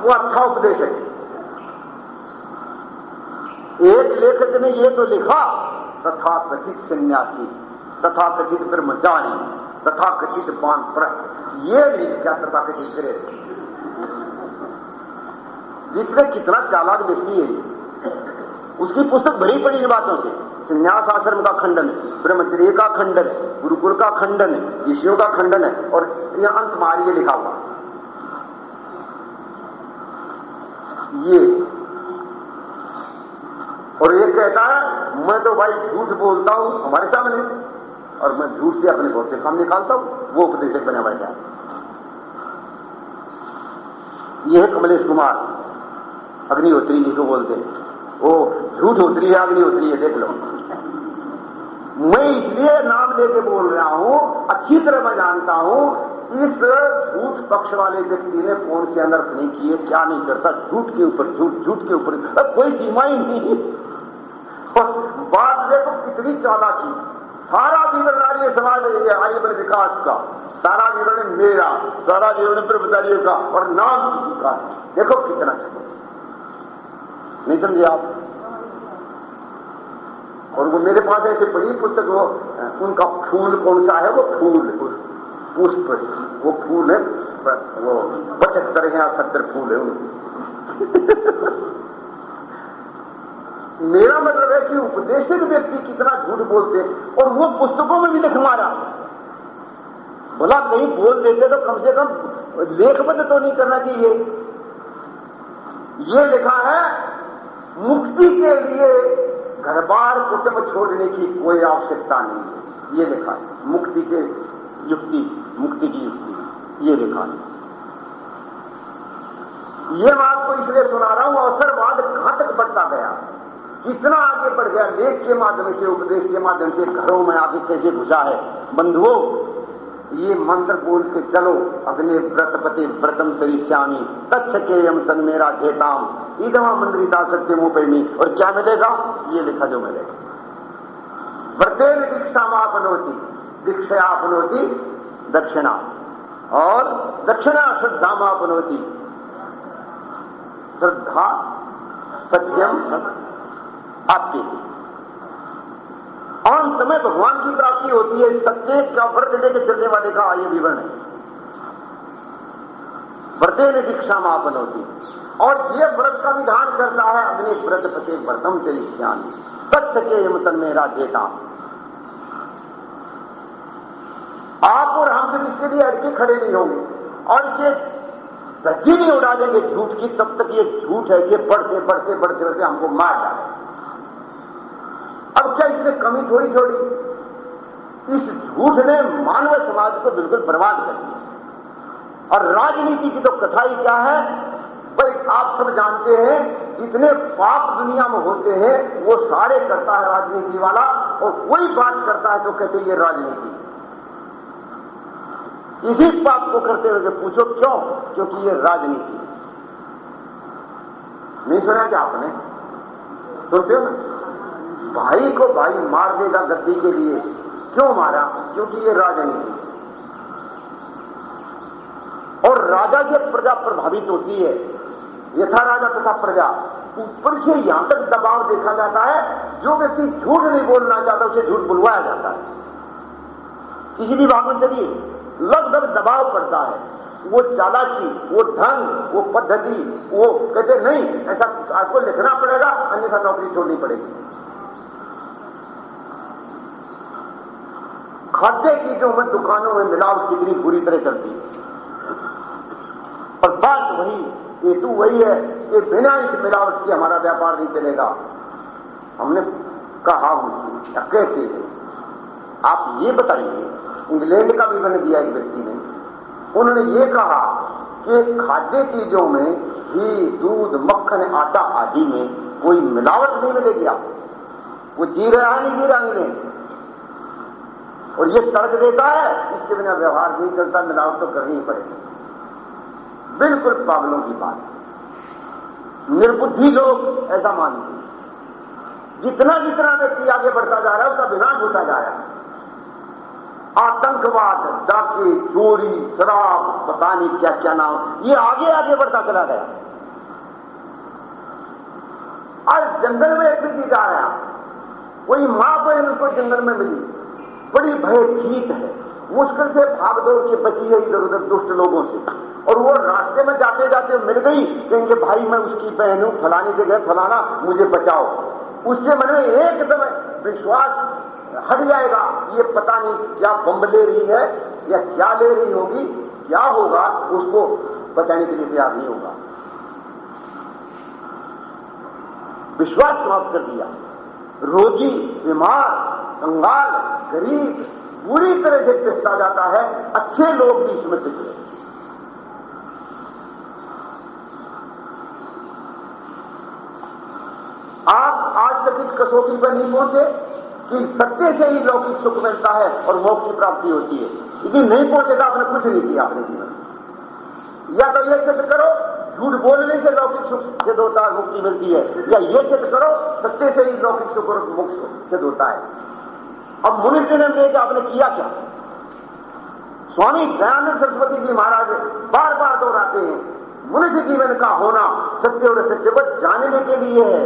Speaker 1: वो अच्छा उपदेश है। एक लेखक ने ये तो लिखा तथा कथित सन्यासी तथा कथित ब्रह्मचारी। तथा कथित पान प्रस्त ये नहीं क्या तथा कथित करे? जिसमें कितना चालाक व्यक्ति है, उसकी पुस्तक भरी पड़ी इन बातों से। संन्यास आश्रम का खंडन, ब्रह्मचर्य का खंडन, गुरुकुल का खंडन, ऋषियों का खंडन है, और यह अंत मारिए लिखा हुआ। ये। और ये कहता है, मैं तो भाई झूठ बोलता हूँ, हमारे सामने। और मैं झूठ से अपने बहुत से काम निकालता हूँ, वो उपदेशक बने बैठा ये है कमलेश कुमार। अग्निहोत्री जी को बोलते हैं। वो झूठ होत्री है अग्निहोत्री है देख लो। मैं इसलिए नाम लेके बोल रहा हूँ, अच्छी तरह मैं जानता हूँ, इस झूठ पक्ष वाले व्यक्ति ने कौन से अनर्थ नहीं किए, क्या नहीं करता, झूठ के ऊपर, झूठ झूठ के ऊपर। कोई सीमा ही नहीं। और बात देखो कितनी चालाकी। सारा विवरण आर्य समाज आर्यवन विकास का। सारा विवरण मेरा, सारा विवरण ब्रह्मचारियों का, और नाम का देखो कितना नहीं समझे आप? और वो मेरे पास ऐसे बड़ी पुस्तक वो, उनका फूल कौन सा है? वो फूल पुष्प वो फूल है, वो पचहत्तर या सत्तर फूल है मेरा मतलब है कि उपदेशित व्यक्ति कितना झूठ बोलते और वो पुस्तकों में भी लिख मारा। बोला कहीं बोल देते तो कम से कम लेखबद्ध तो नहीं करना चाहिए। ये लिखा है, मुक्ति के लिए घर बार कुटुंब छोड़ने की कोई आवश्यकता नहीं है। ये लिखा है, मुक्ति के युक्ति, मुक्ति की युक्ति। ये लिखा है। ये मैं आपको इसलिए सुना रहा हूँ, अवसरवाद घातक बढ़ता गया। कितना आगे बढ़ गया लेख के माध्यम से, उपदेश के माध्यम से, घरों में आगे कैसे घुसा है? बंधुओं, ये मंत्र बोल के चलो, अग्नि व्रतपति व्रतम श्यामी तत्थ के यम तन मेरा घेताम ईदमा मंदिरिता सत्य मुँह और क्या मिलेगा? ये लिखा जो मिलेगा। व्रतेन दीक्षा मापनोती दीक्षया अपनोती दक्षिणा। और दक्षिणा श्रद्धा मापनोती श्रद्धा सत्यम आपके लिए अंत में भगवान की प्राप्ति होती है सत्य का व्रत लेके चलने वाले का ये विवरण है। व्रते ने दीक्षा मापन होती और ये व्रत का विधान करता है अपने व्रत पते व्रतम चलिष्यान सत्य के यमतन में राज्यता आप और हम तो इसके लिए अड़के खड़े नहीं होंगे। और ये धज्जी नहीं उड़ा देंगे, झूठ की तब तक ये झूठ है ये बढ़ते बढ़ते बढ़ते बढ़ते हमको मार डाले अब क्या इसमें कमी थोड़ी थोड़ी इस झूठ ने मानव समाज को बिल्कुल बर्बाद कर दिया। और राजनीति की तो कथा ही क्या है? भाई, आप सब जानते हैं इतने पाप दुनिया में होते हैं, वो सारे करता है राजनीति वाला, और कोई बात करता है तो कहते ये राजनीति। इसी पाप को करते हुए पूछो क्यों? क्योंकि ये राजनीति नहीं सुना क्या आपने? सुनते हो ना? भाई को भाई मार देगा गद्दी के लिए। क्यों मारा? क्योंकि ये राजनीति और राजा से प्रजा प्रभावित होती है। यथा राजा तथा प्रजा। ऊपर से यहाँ तक दबाव देखा जाता है। जो व्यक्ति झूठ नहीं बोलना चाहता, उसे झूठ बुलवाया जाता है। किसी भी में चलिए लगभग दबाव पड़ता है। वो चालाकी, वो ढंग वो पद्धति, वो कहते नहीं, ऐसा आपको लिखना पड़ेगा, अन्यथा नौकरी छोड़नी पड़ेगी। खाद्य चीज़ों में दुकानों में मिलावट कितनी बुरी तरह चलती है। और बात वही हेतु वही है कि बिना इस मिलावट के हमारा व्यापार नहीं चलेगा। हमने कहा कहते हैं आप ये बताइए, इंग्लैंड का भी विवरण दिया एक व्यक्ति ने। उन्होंने ये कहा कि खाद्य चीज़ों में घी, दूध, मक्खन, आटा आदि में कोई मिलावट नहीं मिलेगी आपको। वो जी रहा नहीं जी रहा इंग्लैंड और ये तर्क देता है, इसके बिना व्यवहार नहीं चलता, मिलावट तो करनी ही पड़ेगी। बिल्कुल पागलों की बात। निर्बुद्धि लोग ऐसा मानते जितना जितना व्यक्ति आगे बढ़ता जा रहा है, उसका विनाश होता जा रहा है। आतंकवाद, डाके, चोरी, शराब, पता नहीं क्या क्या नाम, ये आगे आगे बढ़ता चला गया। आज जंगल में एक व्यक्ति जा रहा कोई माँ बहन उसको जंगल में मिली। बड़ी भयभीत है। मुश्किल से भाग दौड़ के बची है इधर उधर दुष्ट लोगों से। और वो रास्ते में जाते जाते मिल गई कहेंगे भाई, मैं उसकी बहन हूँ, फलानी जगह फलाना, मुझे बचाओ। उसके मन में एकदम विश्वास हट जाएगा। ये पता नहीं क्या बम्ब ले रही है या क्या ले रही होगी, क्या होगा, उसको बचाने के लिए तैयार नहीं होगा। विश्वास समाप्त कर दिया। रोगी, बीमार कंगाल गरीब पूरी तरह से पिसता जाता है, अच्छे लोग भी इसमें पिछले आप आज तक इस कसौटी पर नहीं पहुँचे कि सत्य से ही लौकिक सुख मिलता है और मोक्ष की प्राप्ति होती है। यदि नहीं पहुँचे तो आपने कुछ नहीं किया अपने जीवन या तो यह सिद्ध करो, झूठ बोलने से लौकिक सुख सिद्ध होता है, मुक्ति मिलती है। या ये सिद्ध करो, सत्य से ही लौकिक सुख और मोक्ष सिद्ध होता है। अब मुनि जी ने कि आपने किया क्या? स्वामी दयानंद सरस्वती जी महाराज बार बार दोहराते हैं मनुष्य जीवन का होना सत्य और सत्य को जानने के लिए है।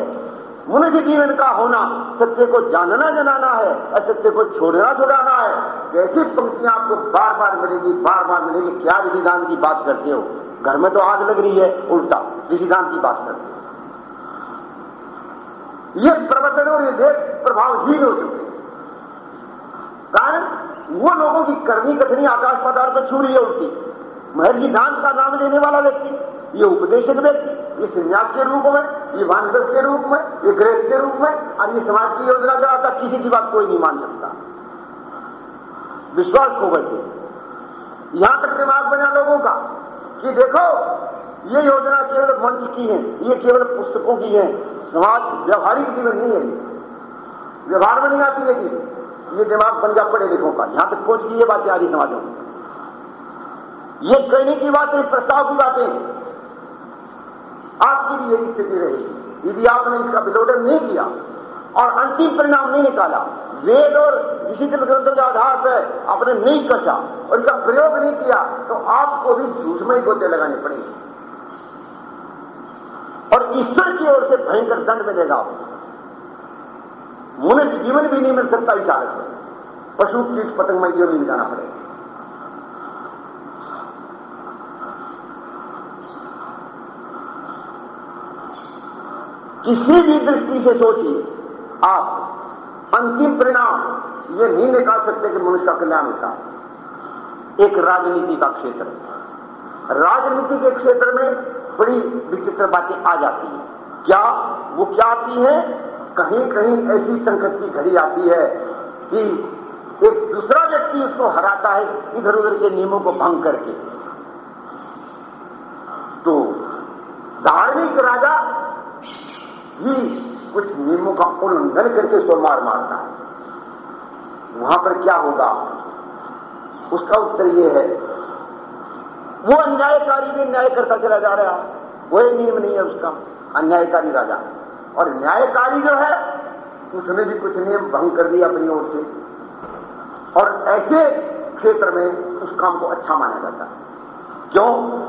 Speaker 1: मनुष्य जीवन का होना सत्य को जानना जनाना है, असत्य को छोड़ना छुड़ाना है। कैसी पंक्तियाँ आपको बार बार मिलेगी बार बार मिलेगी, क्या ऋषिदान की बात करते हो? घर में तो आग लग रही है, उल्टा ऋषिदान की बात करते हो। ये प्रवचन और ये देश प्रभावहीन हो चुके कारण वो लोगों की करनी कथनी आकाश पदार पर छू रही है उनकी महर्षि दान का नाम लेने वाला व्यक्ति, ये उपदेशक व्यक्ति ये संन्यास के रूप में, ये वानस के रूप में, ये ग्रेस के रूप में, और ये समाज की योजना चलाता किसी की बात कोई नहीं मान सकता। विश्वास खो बैठे यहाँ तक दिमाग बना लोगों का कि देखो, ये योजना केवल मंच की है, ये केवल पुस्तकों की है, समाज व्यवहारिक जीवन नहीं है। व्यवहार में नहीं आती कि ये दिमाग बन गया पढ़े लिखों का। यहाँ तक पहुँच गई ये बातें आ रही समाजों में। ये कहने की बातें प्रस्ताव की बातें आपकी भी यही स्थिति रहेगी। यदि आपने इसका विलोडन नहीं किया और अंतिम परिणाम नहीं निकाला, वेद और विशिष्ट ग्रंथों के आधार पर आपने नहीं कसा और इसका प्रयोग नहीं किया तो आपको भी झूठ में ही गोते लगाने पड़ेंगे। और ईश्वर की ओर से भयंकर दंड मिलेगा आपको। मनुष्य जीवन भी नहीं मिल सकता इस हालत में पशु कीट पतंग में जीवन नहीं जाना पड़ेगा। किसी भी दृष्टि से सोचिए, आप अंतिम परिणाम ये नहीं निकाल सकते कि मनुष्य का कल्याण होता एक राजनीति का क्षेत्र। राजनीति के क्षेत्र में बड़ी विचित्र बातें आ जाती हैं। क्या वो क्या आती है? कहीं कहीं ऐसी संकट की घड़ी आती है कि एक दूसरा व्यक्ति उसको हराता है इधर उधर के नियमों को भंग करके। तो धार्मिक राजा ही कुछ नियमों का उल्लंघन करके मार मारता है। वहाँ पर क्या होगा? उसका उत्तर यह है, वो अन्यायकारी भी न्याय करता चला जा रहा। है कोई नियम नहीं है उसका, अन्यायकारी राजा। और न्यायकारी जो है, उसने भी कुछ नियम भंग कर दिया अपनी ओर से। और ऐसे क्षेत्र में उस काम को अच्छा माना जाता है। क्यों?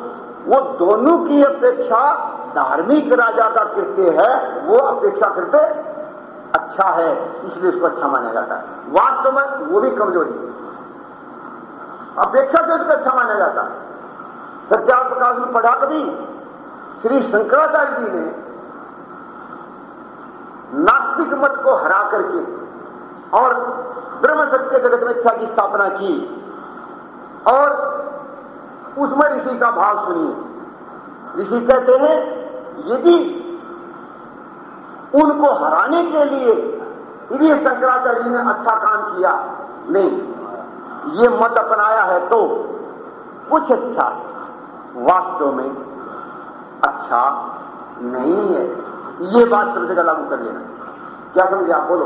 Speaker 1: वो दोनों की अपेक्षा धार्मिक राजा का कृत्य है, वो अपेक्षा करते अच्छा है, इसलिए उसको अच्छा माना जाता है। वास्तव में वो भी कमज़ोरी अपेक्षा से उसको अच्छा माना जाता है। सत्याग प्रकाश में पढ़ा कभी, श्री शंकराचार्य जी ने नास्तिक मत को हरा करके और ब्रह्म सत्य जगत मिथ्या की स्थापना की और उसमें ऋषि का भाव सुनिए। ऋषि कहते हैं, यदि उनको हराने के लिए यदि शंकराचार्य ने अच्छा काम किया, नहीं, ये मत अपनाया है तो कुछ अच्छा वास्तव में अच्छा नहीं है। ये बात सब जगह लागू कर लेना। क्या समझे आप? बोलो।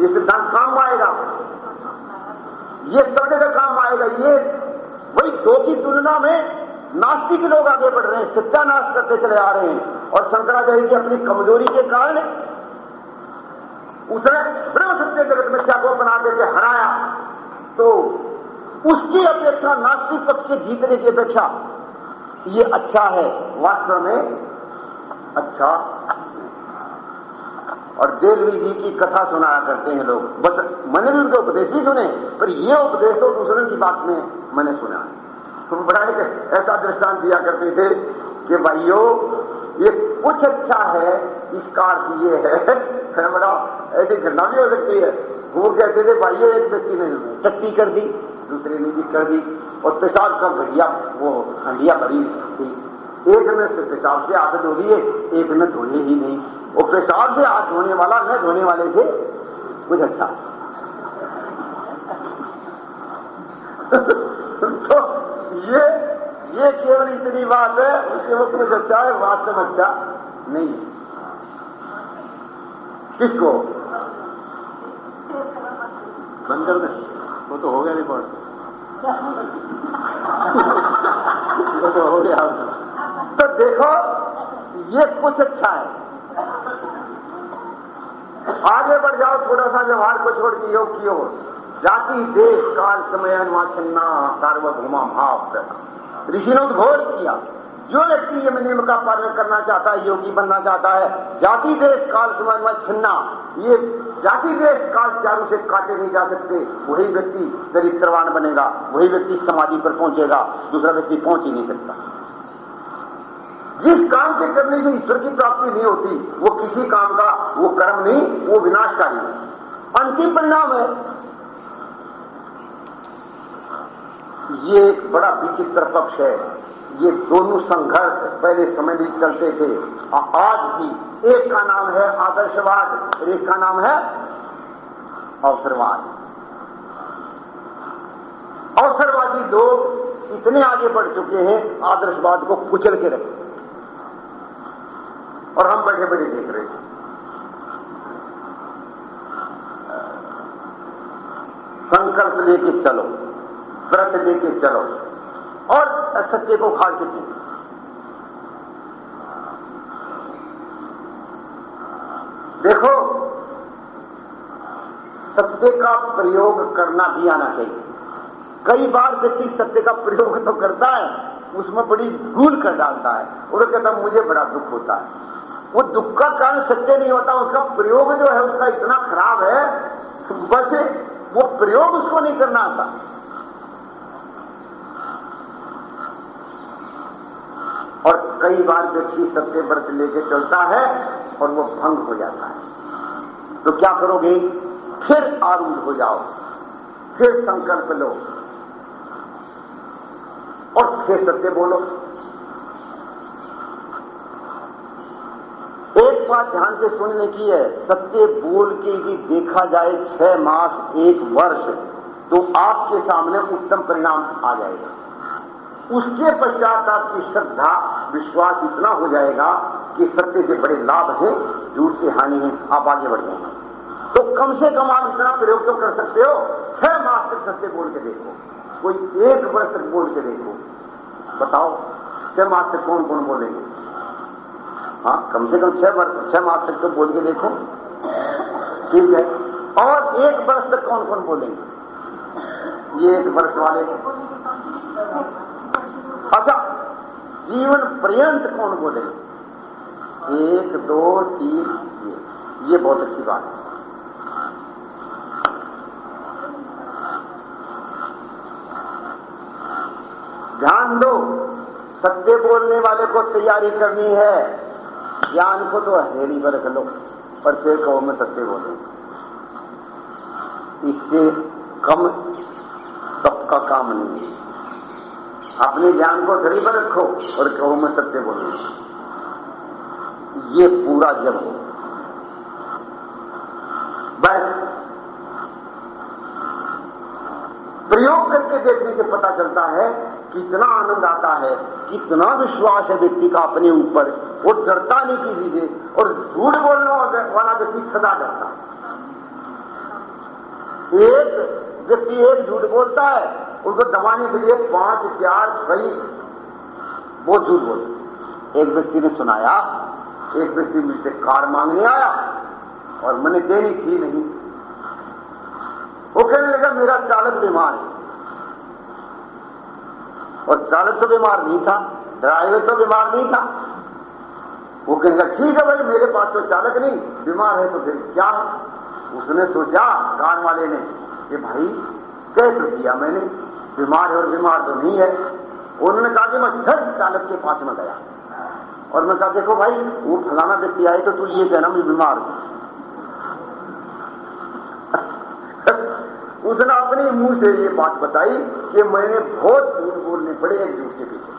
Speaker 1: ये सिद्धांत काम आएगा। ये सब का काम आएगा। ये वही दो की तुलना में नास्तिक लोग आगे बढ़ रहे हैं सत्यानाश करते चले आ रहे हैं। और शंकराचार्य की अपनी कमज़ोरी के कारण उसने ब्रह्म सत्य जगत में क्या को बना करके हराया। तो उसकी अपेक्षा नास्तिक पक्ष के जीतने की अपेक्षा ये अच्छा है। वास्तव में अच्छा और देवी जी की कथा सुनाया करते हैं लोग। बस मैंने भी उनके उपदेश भी सुने, पर ये उपदेश तो दूसरों की बात में मैंने सुना। तुम बड़ा एक ऐसा दृष्टांत दिया करते थे कि भाइयों, ये कुछ अच्छा है इसका अर्थ ये है। बड़ा ऐसी घटना भी हो सकती है। वो कहते थे, भाइयों, एक व्यक्ति ने चट्टी कर दी, दूसरे ने भी कर दी, और पेशाब का घड़िया, वो हंडिया भरी थी। एक ने पेशाब से हाथ धो लिए एक ने धोने ही नहीं वो पेशाब से हाथ धोने वाला न धोने वाले से कुछ अच्छा। तो ये ये केवल इतनी बात है, उसके वो कुछ अच्छा है वास्तव अच्छा नहीं किसको? बंद कर दे वो तो हो गया रिकॉर्ड वो तो हो गया। तो देखो, ये कुछ अच्छा है। आगे बढ़ जाओ थोड़ा सा व्यवहार को छोड़ के योग की ओर। जाति, देश, काल, समय अनुवाचन्ना सार्वभौमा, भाव ऋषि ने उद्घोष किया। जो व्यक्ति ये नियम का पालन करना चाहता है, योगी बनना चाहता है, जाति, देश, काल, समय छिन्ना ये जाति, देश, काल, चारों से काटे नहीं जा सकते। वही व्यक्ति चरित्रवान बनेगा, वही व्यक्ति समाधि पर पहुंचेगा, दूसरा व्यक्ति पहुँच ही नहीं सकता। जिस काम के करने से ईश्वर की प्राप्ति नहीं होती, वो किसी काम का, वो कर्म नहीं, वो विनाशकारी है। अंतिम परिणाम है, ये बड़ा विचित्र पक्ष है। ये दोनों संघर्ष पहले समय भी चलते थे आज भी एक का नाम है आदर्शवाद, और एक का नाम है अवसरवाद। अवसरवादी लोग इतने आगे बढ़ चुके हैं, आदर्शवाद को कुचल के रखे और हम बैठे बैठे देख रहे हैं। संकल्प लेके चलो, व्रत लेके चलो, और सत्य को खा चुके देखो, सत्य का प्रयोग करना भी आना चाहिए। कई बार व्यक्ति सत्य का प्रयोग तो करता है, उसमें बड़ी भूल कर डालता है, और कहता मुझे बड़ा दुख होता है। वो दुख का कारण सत्य नहीं होता, उसका प्रयोग जो है, उसका इतना खराब है बस वो प्रयोग उसको नहीं करना आता। और कई बार व्यक्ति सत्य व्रत लेके चलता है और वो भंग हो जाता है। तो क्या करोगे? फिर आरूढ़ हो जाओ, फिर संकल्प लो। और फिर सत्य बोलो एक बात ध्यान से सुनने की है। सत्य बोल के ही देखा जाए छह मास, एक वर्ष तो आपके सामने उत्तम परिणाम आ जाएगा। उसके पश्चात आपकी श्रद्धा, विश्वास इतना हो जाएगा कि सत्य से बड़े लाभ हैं, झूठ से हानि है, आप आगे बढ़ जाएँगे। तो कम से कम आप इतना प्रयोग तो कर सकते हो, छह मास तक सत्य बोल के देखो। कोई एक वर्ष तक बोल के देखो। बताओ, छह मास तक कौन कौन बोलेंगे? हाँ कम से कम छह वर्ष, छह मास तक तो बोल के देखो। ठीक है? और एक वर्ष तक कौन कौन बोलेंगे? ये एक वर्ष वाले। अच्छा जीवन पर्यंत कौन बोले एक, दो, तीन, ये। ये बहुत अच्छी बात है। ध्यान दो, सत्य बोलने वाले को तैयारी करनी है। ज्ञान को तो हेरी पर रख लो, पर फिर कहो में सत्य बोले इससे कम सबका काम नहीं है। अपने ज्ञान को धरी पर रखो और कहो मैं सत्य बोलू ये पूरा जब हो। बस। प्रयोग करके देखने से पता चलता है कितना आनंद आता है, कितना विश्वास है व्यक्ति का अपने ऊपर, वो डरता नहीं किसी से, और झूठ बोलने वाला व्यक्ति सदा डरता एक व्यक्ति एक झूठ बोलता है, उनको दबाने के लिए पाँच चार छई वो झूठ बोले एक व्यक्ति ने सुनाया, एक व्यक्ति मुझसे कार मांगने आया, और मैंने देनी थी नहीं। वो कहने लगा, मेरा चालक बीमार है। और चालक तो बीमार नहीं था, ड्राइवर तो बीमार नहीं था। वो कहने लगा ठीक है भाई, मेरे पास तो चालक नहीं, बीमार है तो फिर क्या? उसने सोचा कार वाले ने, कि भाई, कह तो दिया मैंने, बीमार है और बीमार तो नहीं है। उन्होंने कहा कि मैं झट चालक के पास में गया। और मैं कहा, देखो भाई, वो फलाना व्यक्ति आए तो तू ये कहना, मैं बीमार हूँ। उसने अपने मुँह से ये बात बताई कि मैंने बहुत झूठ बोलने पड़े एक झूठ के पीछे।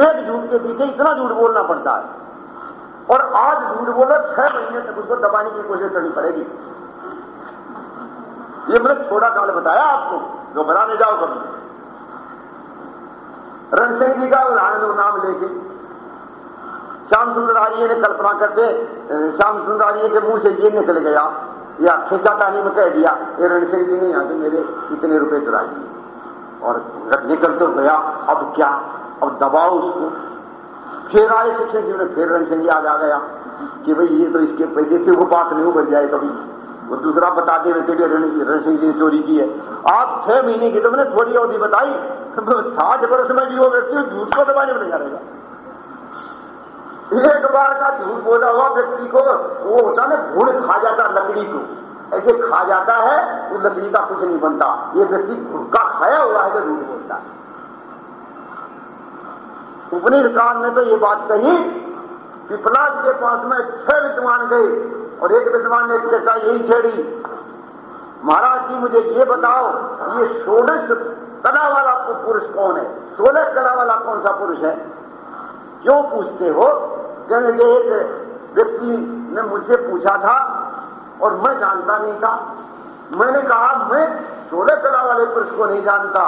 Speaker 1: एक झूठ के पीछे इतना झूठ बोलना पड़ता है। और आज झूठ बोलो, छह महीने तक उसको दबाने की कोशिश करनी पड़ेगी। ये मैंने थोड़ा काल बताया आपको, जो बनाने जाओ कभी। रणसिंह जी का उदाहरण नाम लेके, श्याम सुंदर आर्य ने कल्पना करते, श्याम सुंदर आर्य के मुँह से ये निकल गया। या खिस्सा कहानी में कह दिया, ये रणसिंह जी ने यहाँ से मेरे इतने रुपए चुरा दिए। और निकल तो गया, अब क्या? अब दबाओ उसको। फिर आए शिक्षक जी ने, फिर रणसिंह जी आज आ गया कि भाई, ये तो इसके पैसे थे वो पास नहीं उभर जाए कभी। वो दूसरा बता दे के लिए रण सिंह जी ने चोरी की है। आप छह महीने की तो मैंने थोड़ी अवधि बताई। साठ वर्ष में भी वो व्यक्ति झूठ को दबाने में नहीं रहेगा। एक बार का झूठ बोला हुआ व्यक्ति को, वो होता ना घुड़ खा जाता लकड़ी को। ऐसे खा जाता है तो लकड़ी का कुछ नहीं बनता। ये व्यक्ति घुड़का खाया हुआ है जो झूठ बोलता है। उपनिर काल ने तो ये बात कही पिपलाज के पास में छह विद्वान गए, और एक विद्वान ने चर्चा यही छेड़ी। महाराज जी, मुझे ये बताओ, ये सोलह कला वाला पुरुष कौन है? सोलह कला वाला कौन सा पुरुष है? क्यों पूछते हो? कहने एक व्यक्ति ने मुझसे पूछा था और मैं जानता नहीं था। मैंने कहा, मैं सोलह कला वाले पुरुष को नहीं जानता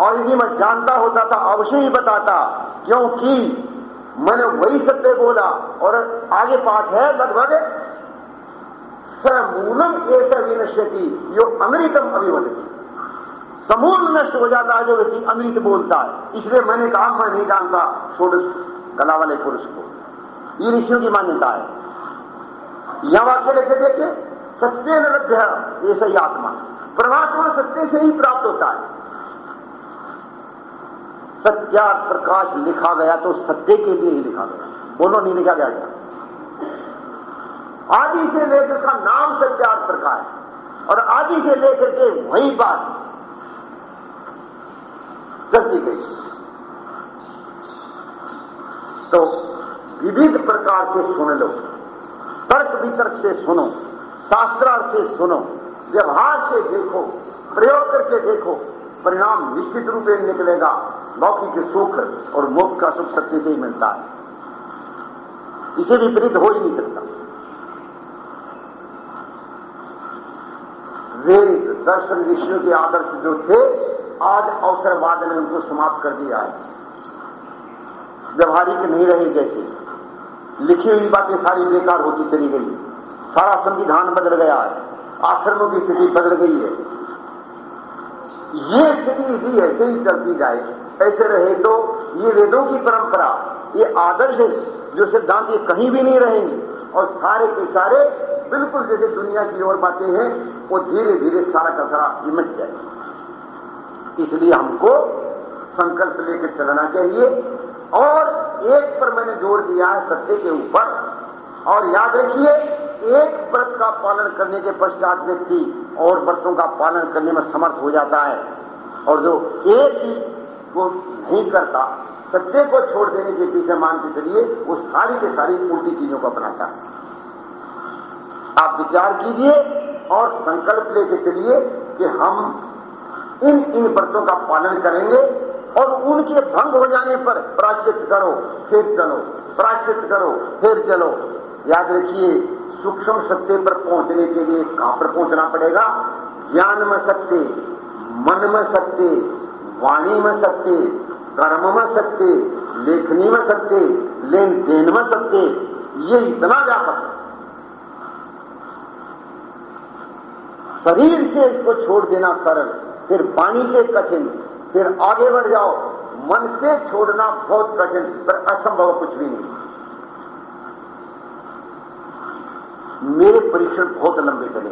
Speaker 1: और यदि मैं जानता होता था अवश्य ही बताता, क्योंकि मैंने वही सत्य बोला और आगे पाठ है लगभग। समूलम एक विनश्यति यो अमृतम अभिवदती। समूल नष्ट हो जाता है, जो व्यक्ति अमृत बोलता है। इसलिए मैंने कहा, मैं नहीं जानता षोडश कला वाले पुरुष को। ये ऋषियों की मान्यता है। यह वाक्य लेके देखे सत्य न लभ्य ये सही आत्मा। परमात्मा सत्य से ही प्राप्त होता है। सत्या प्रकाश लिखा गया तो सत्य के लिए ही लिखा गया। बोलो, नहीं लिखा गया क्या? आदि से लेकर का नाम सत्यार्थ प्रकाश और आदि से लेकर के वही बात करती गई तो विविध प्रकार से सुन लो, तर्क वितर्क से सुनो, शास्त्रार्थ से सुनो, व्यवहार से देखो, प्रयोग करके देखो, परिणाम निश्चित रूप से निकलेगा। लौकिक सुख और मोक्ष का सुख सत्य से ही मिलता है। इसे विपरीत हो ही नहीं सकता। वेद दर्शन विष्णु के आदर्श जो थे आज अवसरवाद ने उनको समाप्त कर दिया है। व्यवहारिक नहीं रहे जैसे। लिखी हुई बातें सारी बेकार होती चली गई। सारा संविधान बदल गया है। आश्रमों की स्थिति बदल गई है। ये स्थिति भी ऐसे ही चलती जाए। ऐसे रहे तो ये वेदों की परंपरा, ये आदर्श जो सिद्धांत ये कहीं भी नहीं रहेंगे। और सारे के सारे, बिल्कुल जैसे दुनिया की ओर बातें हैं, वो धीरे धीरे सारा का सारा इमट जाए इसलिए हमको संकल्प लेकर चलना चाहिए। और एक पर मैंने ज़ोर दिया है सत्य के ऊपर। और याद रखिए, एक व्रत का पालन करने के पश्चात व्यक्ति और व्रतों का पालन करने में समर्थ हो जाता है। और जो एक ही को नहीं करता, सत्य को छोड़ देने के पीछे मान के चलिए, वो सारी के सारी उल्टी चीज़ों को अपनाता है। आप विचार कीजिए और संकल्प लेके चलिए कि हम इन इन व्रतों का पालन करेंगे और उनके भंग हो जाने पर प्राश्चित करो, फिर चलो प्राश्चित करो, फिर चलो। याद रखिए, सूक्ष्म सत्य पर पहुँचने के लिए कहाँ पर पहुँचना पड़ेगा? ज्ञान में सत्य मन में सत्य वाणी में सत्य कर्म में सत्य लेखनी में सत्य लेन देन में सत्य ये इतना व्यापक है। शरीर से इसको छोड़ देना सरल फिर वाणी से कठिन, फिर आगे बढ़ जाओ। मन से छोड़ना बहुत कठिन, पर असंभव कुछ भी नहीं। मेरे परीक्षण बहुत लंबे चले।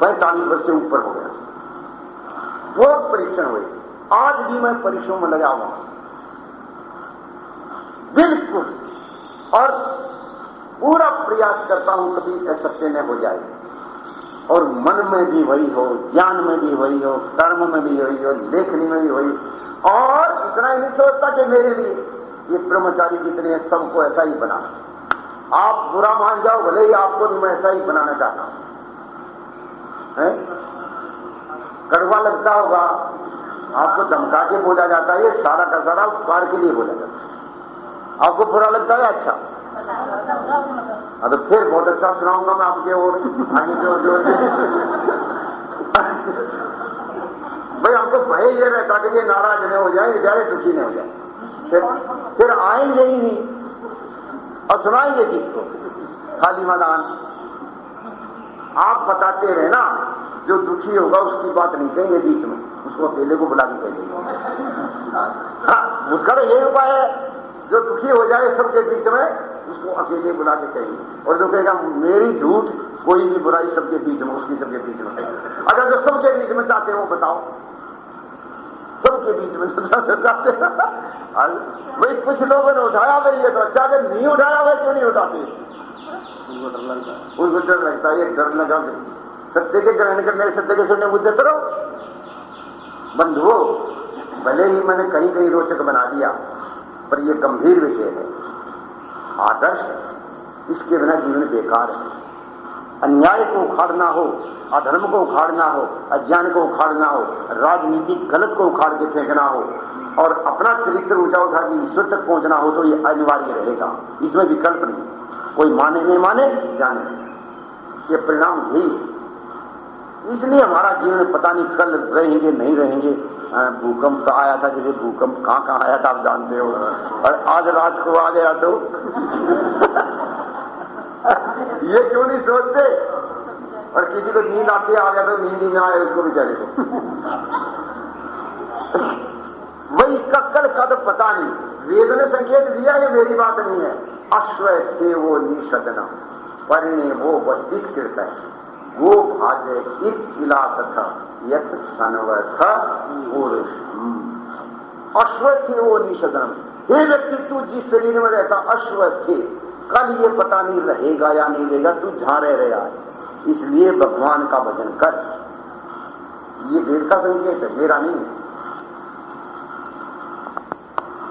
Speaker 1: पैंतालीस वर्ष से ऊपर हो गया। बहुत परीक्षण हुए। आज भी मैं परीक्षण में लगा हुआ बिल्कुल। और पूरा प्रयास करता हूँ कभी असत्य न हो जाए। और मन में भी वही हो, ज्ञान में भी वही हो, कर्म में भी वही हो लेखनी में भी वही। और इतना ही नहीं सोचता कि मेरे लिए। ये ब्रह्मचारी जितने हैं, सबको ऐसा ही बना। आप बुरा मान जाओ, भले ही आपको भी मैं ऐसा ही बनाना चाहता हूँ? कड़वा लगता होगा। आपको धमका के बोला जाता है, ये सारा का सारा उपकार के लिए बोला जाता है। आपको बुरा लगता है अच्छा। हाँ तो फिर बहुत अच्छा सुनाऊँगा मैं आपके और आगे जो जो भाई हमको भय ये रहता कि ये नाराज़ नहीं हो जाए बेचारे दुखी नहीं हो जाए। फिर फिर आएँगे ही नहीं। और सुनाएँगे किसको खाली मैदान। आप बताते रहे ना, जो दुखी होगा उसकी बात नहीं कहेंगे बीच में। उसको अकेले को बुला के कहेंगे। हाँ उसका यही उपाय है, जो दुखी हो जाए सबके बीच में उसको अकेले बुला के कहेंगे। और जो कहेगा, मेरी झूठ कोई भी बुराई सबके बीच में, उसकी सबके बीच में अगर जो सबके बीच में चाहते हो बताओ। सबके बीच में चाहते भाई, कुछ लोगों ने उठाया भाई, ये तो अच्छा अगर नहीं उठाया भाई, क्यों नहीं उठाते? उनको डर लगता है। डर लगा सत्य के ग्रहण करने, सत्य के सुनने मुद्दे करो बंधुओं, भले ही मैंने कहीं कहीं रोचक बना दिया, पर यह गंभीर विषय है। आदर्श इसके बिना जीवन बेकार है। अन्याय को उखाड़ना हो, अधर्म को उखाड़ना हो, अज्ञान को उखाड़ना हो, राजनीति गलत को उखाड़ के फेंकना हो, और अपना चरित्र ऊँचा उठा के ईश्वर तक पहुँचना हो तो ये अनिवार्य रहेगा। इसमें विकल्प नहीं। कोई माने नहीं माने, जाने। ये परिणाम यही इसलिए हमारा जीवन पता नहीं कल रहेंगे, नहीं रहेंगे। भूकंप तो आया था जैसे भूकंप कहाँ कहाँ आया था, आप जानते हो। और आज रात को आ गया तो। ये क्यों नहीं सोचते? और किसी को नींद आती आ गया तो नींद ही ना आए उसको बेचारे को। वही कक्कड़ का तो पता नहीं। वेद ने संकेत दिया, ये मेरी बात नहीं है। अश्व थे वो निषदन परिणे वो वस्तिष्कृत है। गो भाजे इला तथा यथ सनवथ पुरुष अश्व थे वो निषदन हे व्यक्ति, तू जिस शरीर में रहता अश्व थे कल ये पता नहीं रहेगा या नहीं रहेगा, तू जहाँ रह रहा है इसलिए भगवान का भजन कर। ये वेद का संकेत है, मेरा नहीं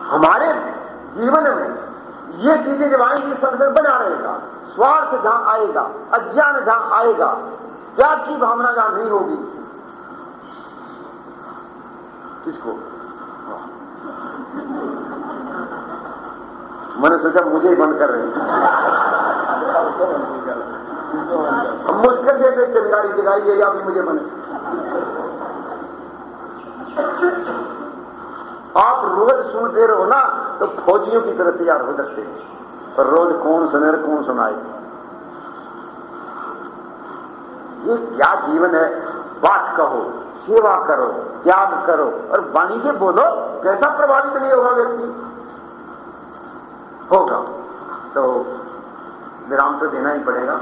Speaker 1: हमारे जीवन में ये चीज़ें जब आएँगी संसद बना रहेगा। स्वार्थ जहाँ आएगा, अज्ञान जहाँ आएगा त्याग की भावना जहाँ नहीं होगी। किसको? मैंने सोचा मुझे ही बंद कर रहे हैं। मुश्किल से चिंगारी दिखाई या भी मुझे बंद आप रोज सुनते रहो ना तो फौजियों की तरह तैयार हो सकते हैं। पर रोज कौन सुने और कौन सुनाए? ये क्या जीवन है? बात कहो, सेवा करो, त्याग करो और वाणी से बोलो कैसा प्रभावित नहीं होगा व्यक्ति। होगा। तो विराम तो देना ही पड़ेगा।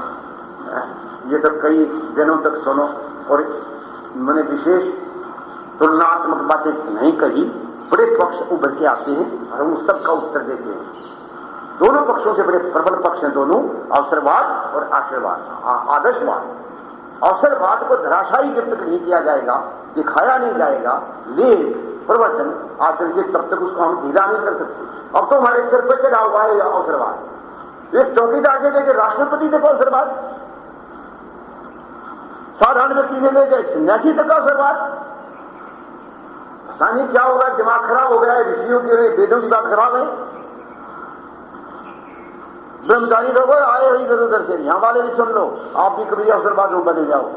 Speaker 1: ये तो कई दिनों तक सुनो और मैंने विशेष तुलनात्मक बातें नहीं कही, बड़े पक्ष उभर के आते हैं और हम उस सबका उत्तर देते हैं। दोनों पक्षों से बड़े प्रबल पक्ष हैं दोनों, अवसरवाद और आशीर्वाद। आदर्शवाद। अवसरवाद को धराशाई जब तक नहीं किया जाएगा, दिखाया नहीं जाएगा। लेख, प्रवचन आचरण तब तक उसको हम ढीला नहीं कर सकते। अब तो हमारे सिर पर चढ़ा हुआ है अवसरवाद। एक चौकीदार के देखे राष्ट्रपति तक अवसरवाद। साधारण व्यक्ति ने ले गए सन्यासी तक अवसरवाद। क्या होगा, दिमाग खराब हो गया है, ऋषियों के वेदों की बात खराब है। ब्रह्मचारी लोग आए हुई इधर उधर से यहाँ वाले भी सुन लो। आप भी कभी अवसरबाज बने जाओ।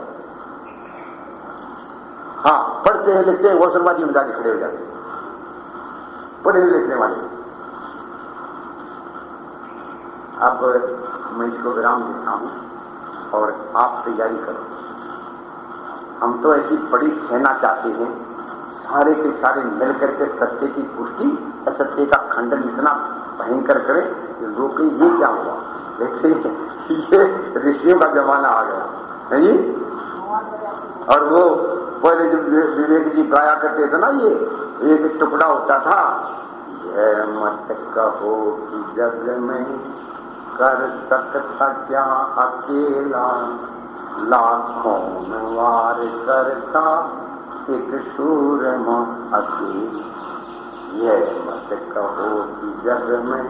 Speaker 1: हाँ पढ़ते हैं, लिखते हैं अवसरबाजी में जाके खड़े हो जाते पढ़े लिखने वाले। अब मैं इसको विराम देता हूँ, और आप तैयारी करो। हम तो ऐसी बड़ी सेना चाहते हैं, सारे के सारे मिलकर के सत्य की पुष्टि असत्य का खंडन इतना भयंकर करे कि लोग ये क्या हुआ? जैसे ये ऋषियों का जमाना आ गया। है जी? और वो पहले जब विवेक जी गाया करते थे ना ये, एक टुकड़ा होता था यह मत कहो कि जग में कर सकता क्या अकेला? लाखों में वार करता, एक सूरमा अकेला। यह मत कहो कि जग में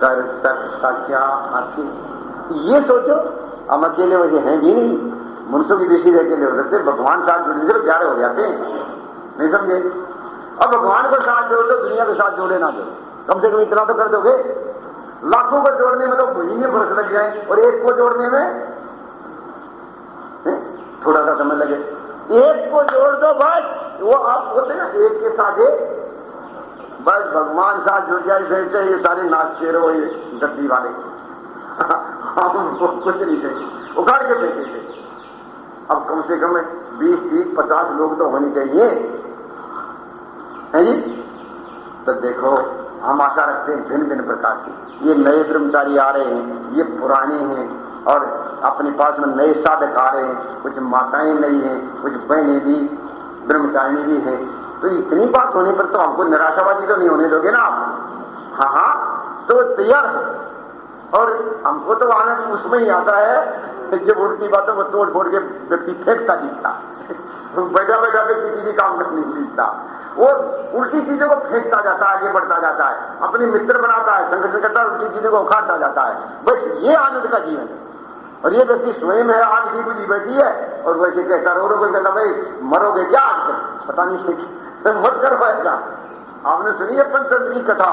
Speaker 1: कर सकता क्या अकेला ये सोचो, हम अकेले वजह हैं भी नहीं। मनुष्यों की दृष्टि अकेले हो सकते भगवान साथ जुड़ने से प्यारे हो जाते हैं। नहीं समझे? अब भगवान को साथ जोड़ दो, दुनिया के साथ जोड़े ना जोड़े कम से कम इतना तो कर दोगे। लाखों को जोड़ने में तो महीने बरस लग जाए, और एक को जोड़ने में थोड़ा सा समय लगे। एक को जोड़ दो बस। वो आप होते ना, एक के साथ एक। बस भगवान साथ जुड़ जाए ये सारे नाच चेहरे वो ये गद्दी वाले। हम कुछ नहीं चाहिए उखाड़ के फेंके थे अब कम से कम बीस, तीस, पचास लोग तो होने चाहिए। है जी? तो देखो, हम आशा रखते हैं भिन्न भिन्न प्रकार की। ये नए ब्रह्मचारी आ रहे हैं, ये पुराने हैं, और अपने पास में नए साधक आ रहे हैं। कुछ माताएँ नई हैं, कुछ बहनें भी, ब्रह्मचारिणी भी हैं। तो इतनी बात होने पर तो हमको निराशावादी तो नहीं होने दोगे ना आप? हाँ हाँ तो तैयार है। और हमको तो आनंद उसमें ही आता है जब उल्टी बातों को तोड़ फोड़ के व्यक्ति फेंकता जीतता बैठा बैठा व्यक्ति किसी काम करने नहीं जीतता वो उल्टी चीज़ों को फेंकता जाता है, आगे बढ़ता जाता है। अपने मित्र बनाता है, संगठन करता है, उल्टी चीज़ों को उखाड़ता जाता है। बस ये आनंद का जीवन है। और ये व्यक्ति स्वयं है, आज की बुझी बैठी है, और वैसे कहता रो रो कहता, भाई, मरोगे क्या आज? पता नहीं तो मत कर पाएगा आपने सुनी है पंचतंत्र की कथा?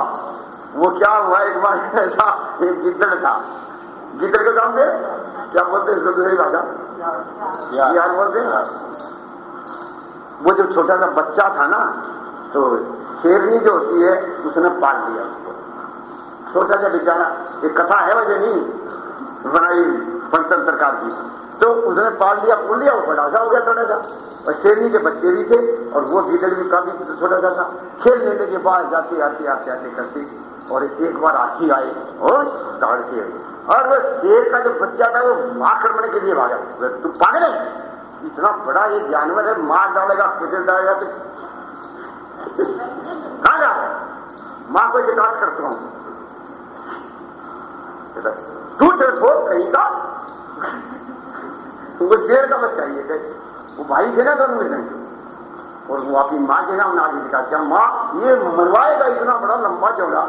Speaker 1: वो क्या हुआ एक बार? ऐसा एक गिद्दड़ था। गिद्दड़ का काम दे क्या बोलते हैं दूसरी भाषा? यार। बोलते हैं वो जब छोटा सा बच्चा था ना तो शेरनी जो होती है उसने पाल लिया उसको। छोटा सा बेचारा एक कथा है वजह नहीं बनाई पंचम सरकार की। तो उसने पाल लिया पुल लिया वो बड़ा सा हो गया थोड़ा सा। और शेरनी के बच्चे भी थे, और वो गीदड़ भी काफ़ी छोटा सा था। खेल लेने के बाद जाते, आते आते आते करते। और एक बार हाथी आए और दौड़ के और वह शेर का जो बच्चा था, वो आक्रमण के लिए भागा। तू पागल है? इतना बड़ा ये जानवर है, मार डालेगा किसे डालेगा तो कहाँ जा माँ को शिकायत करता हूँ। तू देखो कहीं का तुमको शेर का बच्चा ये कहे वो भाई थे ना दोनों में और वो अपनी माँ के नाम आगे दिखा क्या माँ, ये मरवाएगा इतना बड़ा लंबा चौड़ा?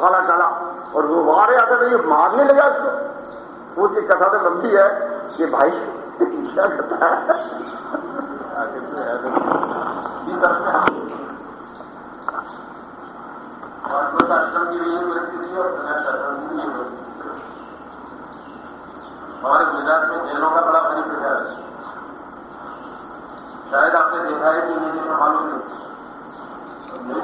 Speaker 1: काला काला। और वो रहे आते तो ये मारने लगा उसको। उसकी कथा तो लंबी है कि भाई, क्या करता है?
Speaker 2: और अष्टम की भी व्यक्ति और हमारे गुजरात में जेलों का बड़ा भारी प्रचार है। शायद आपने देखा है कि मुझे मालूम नहीं मुझे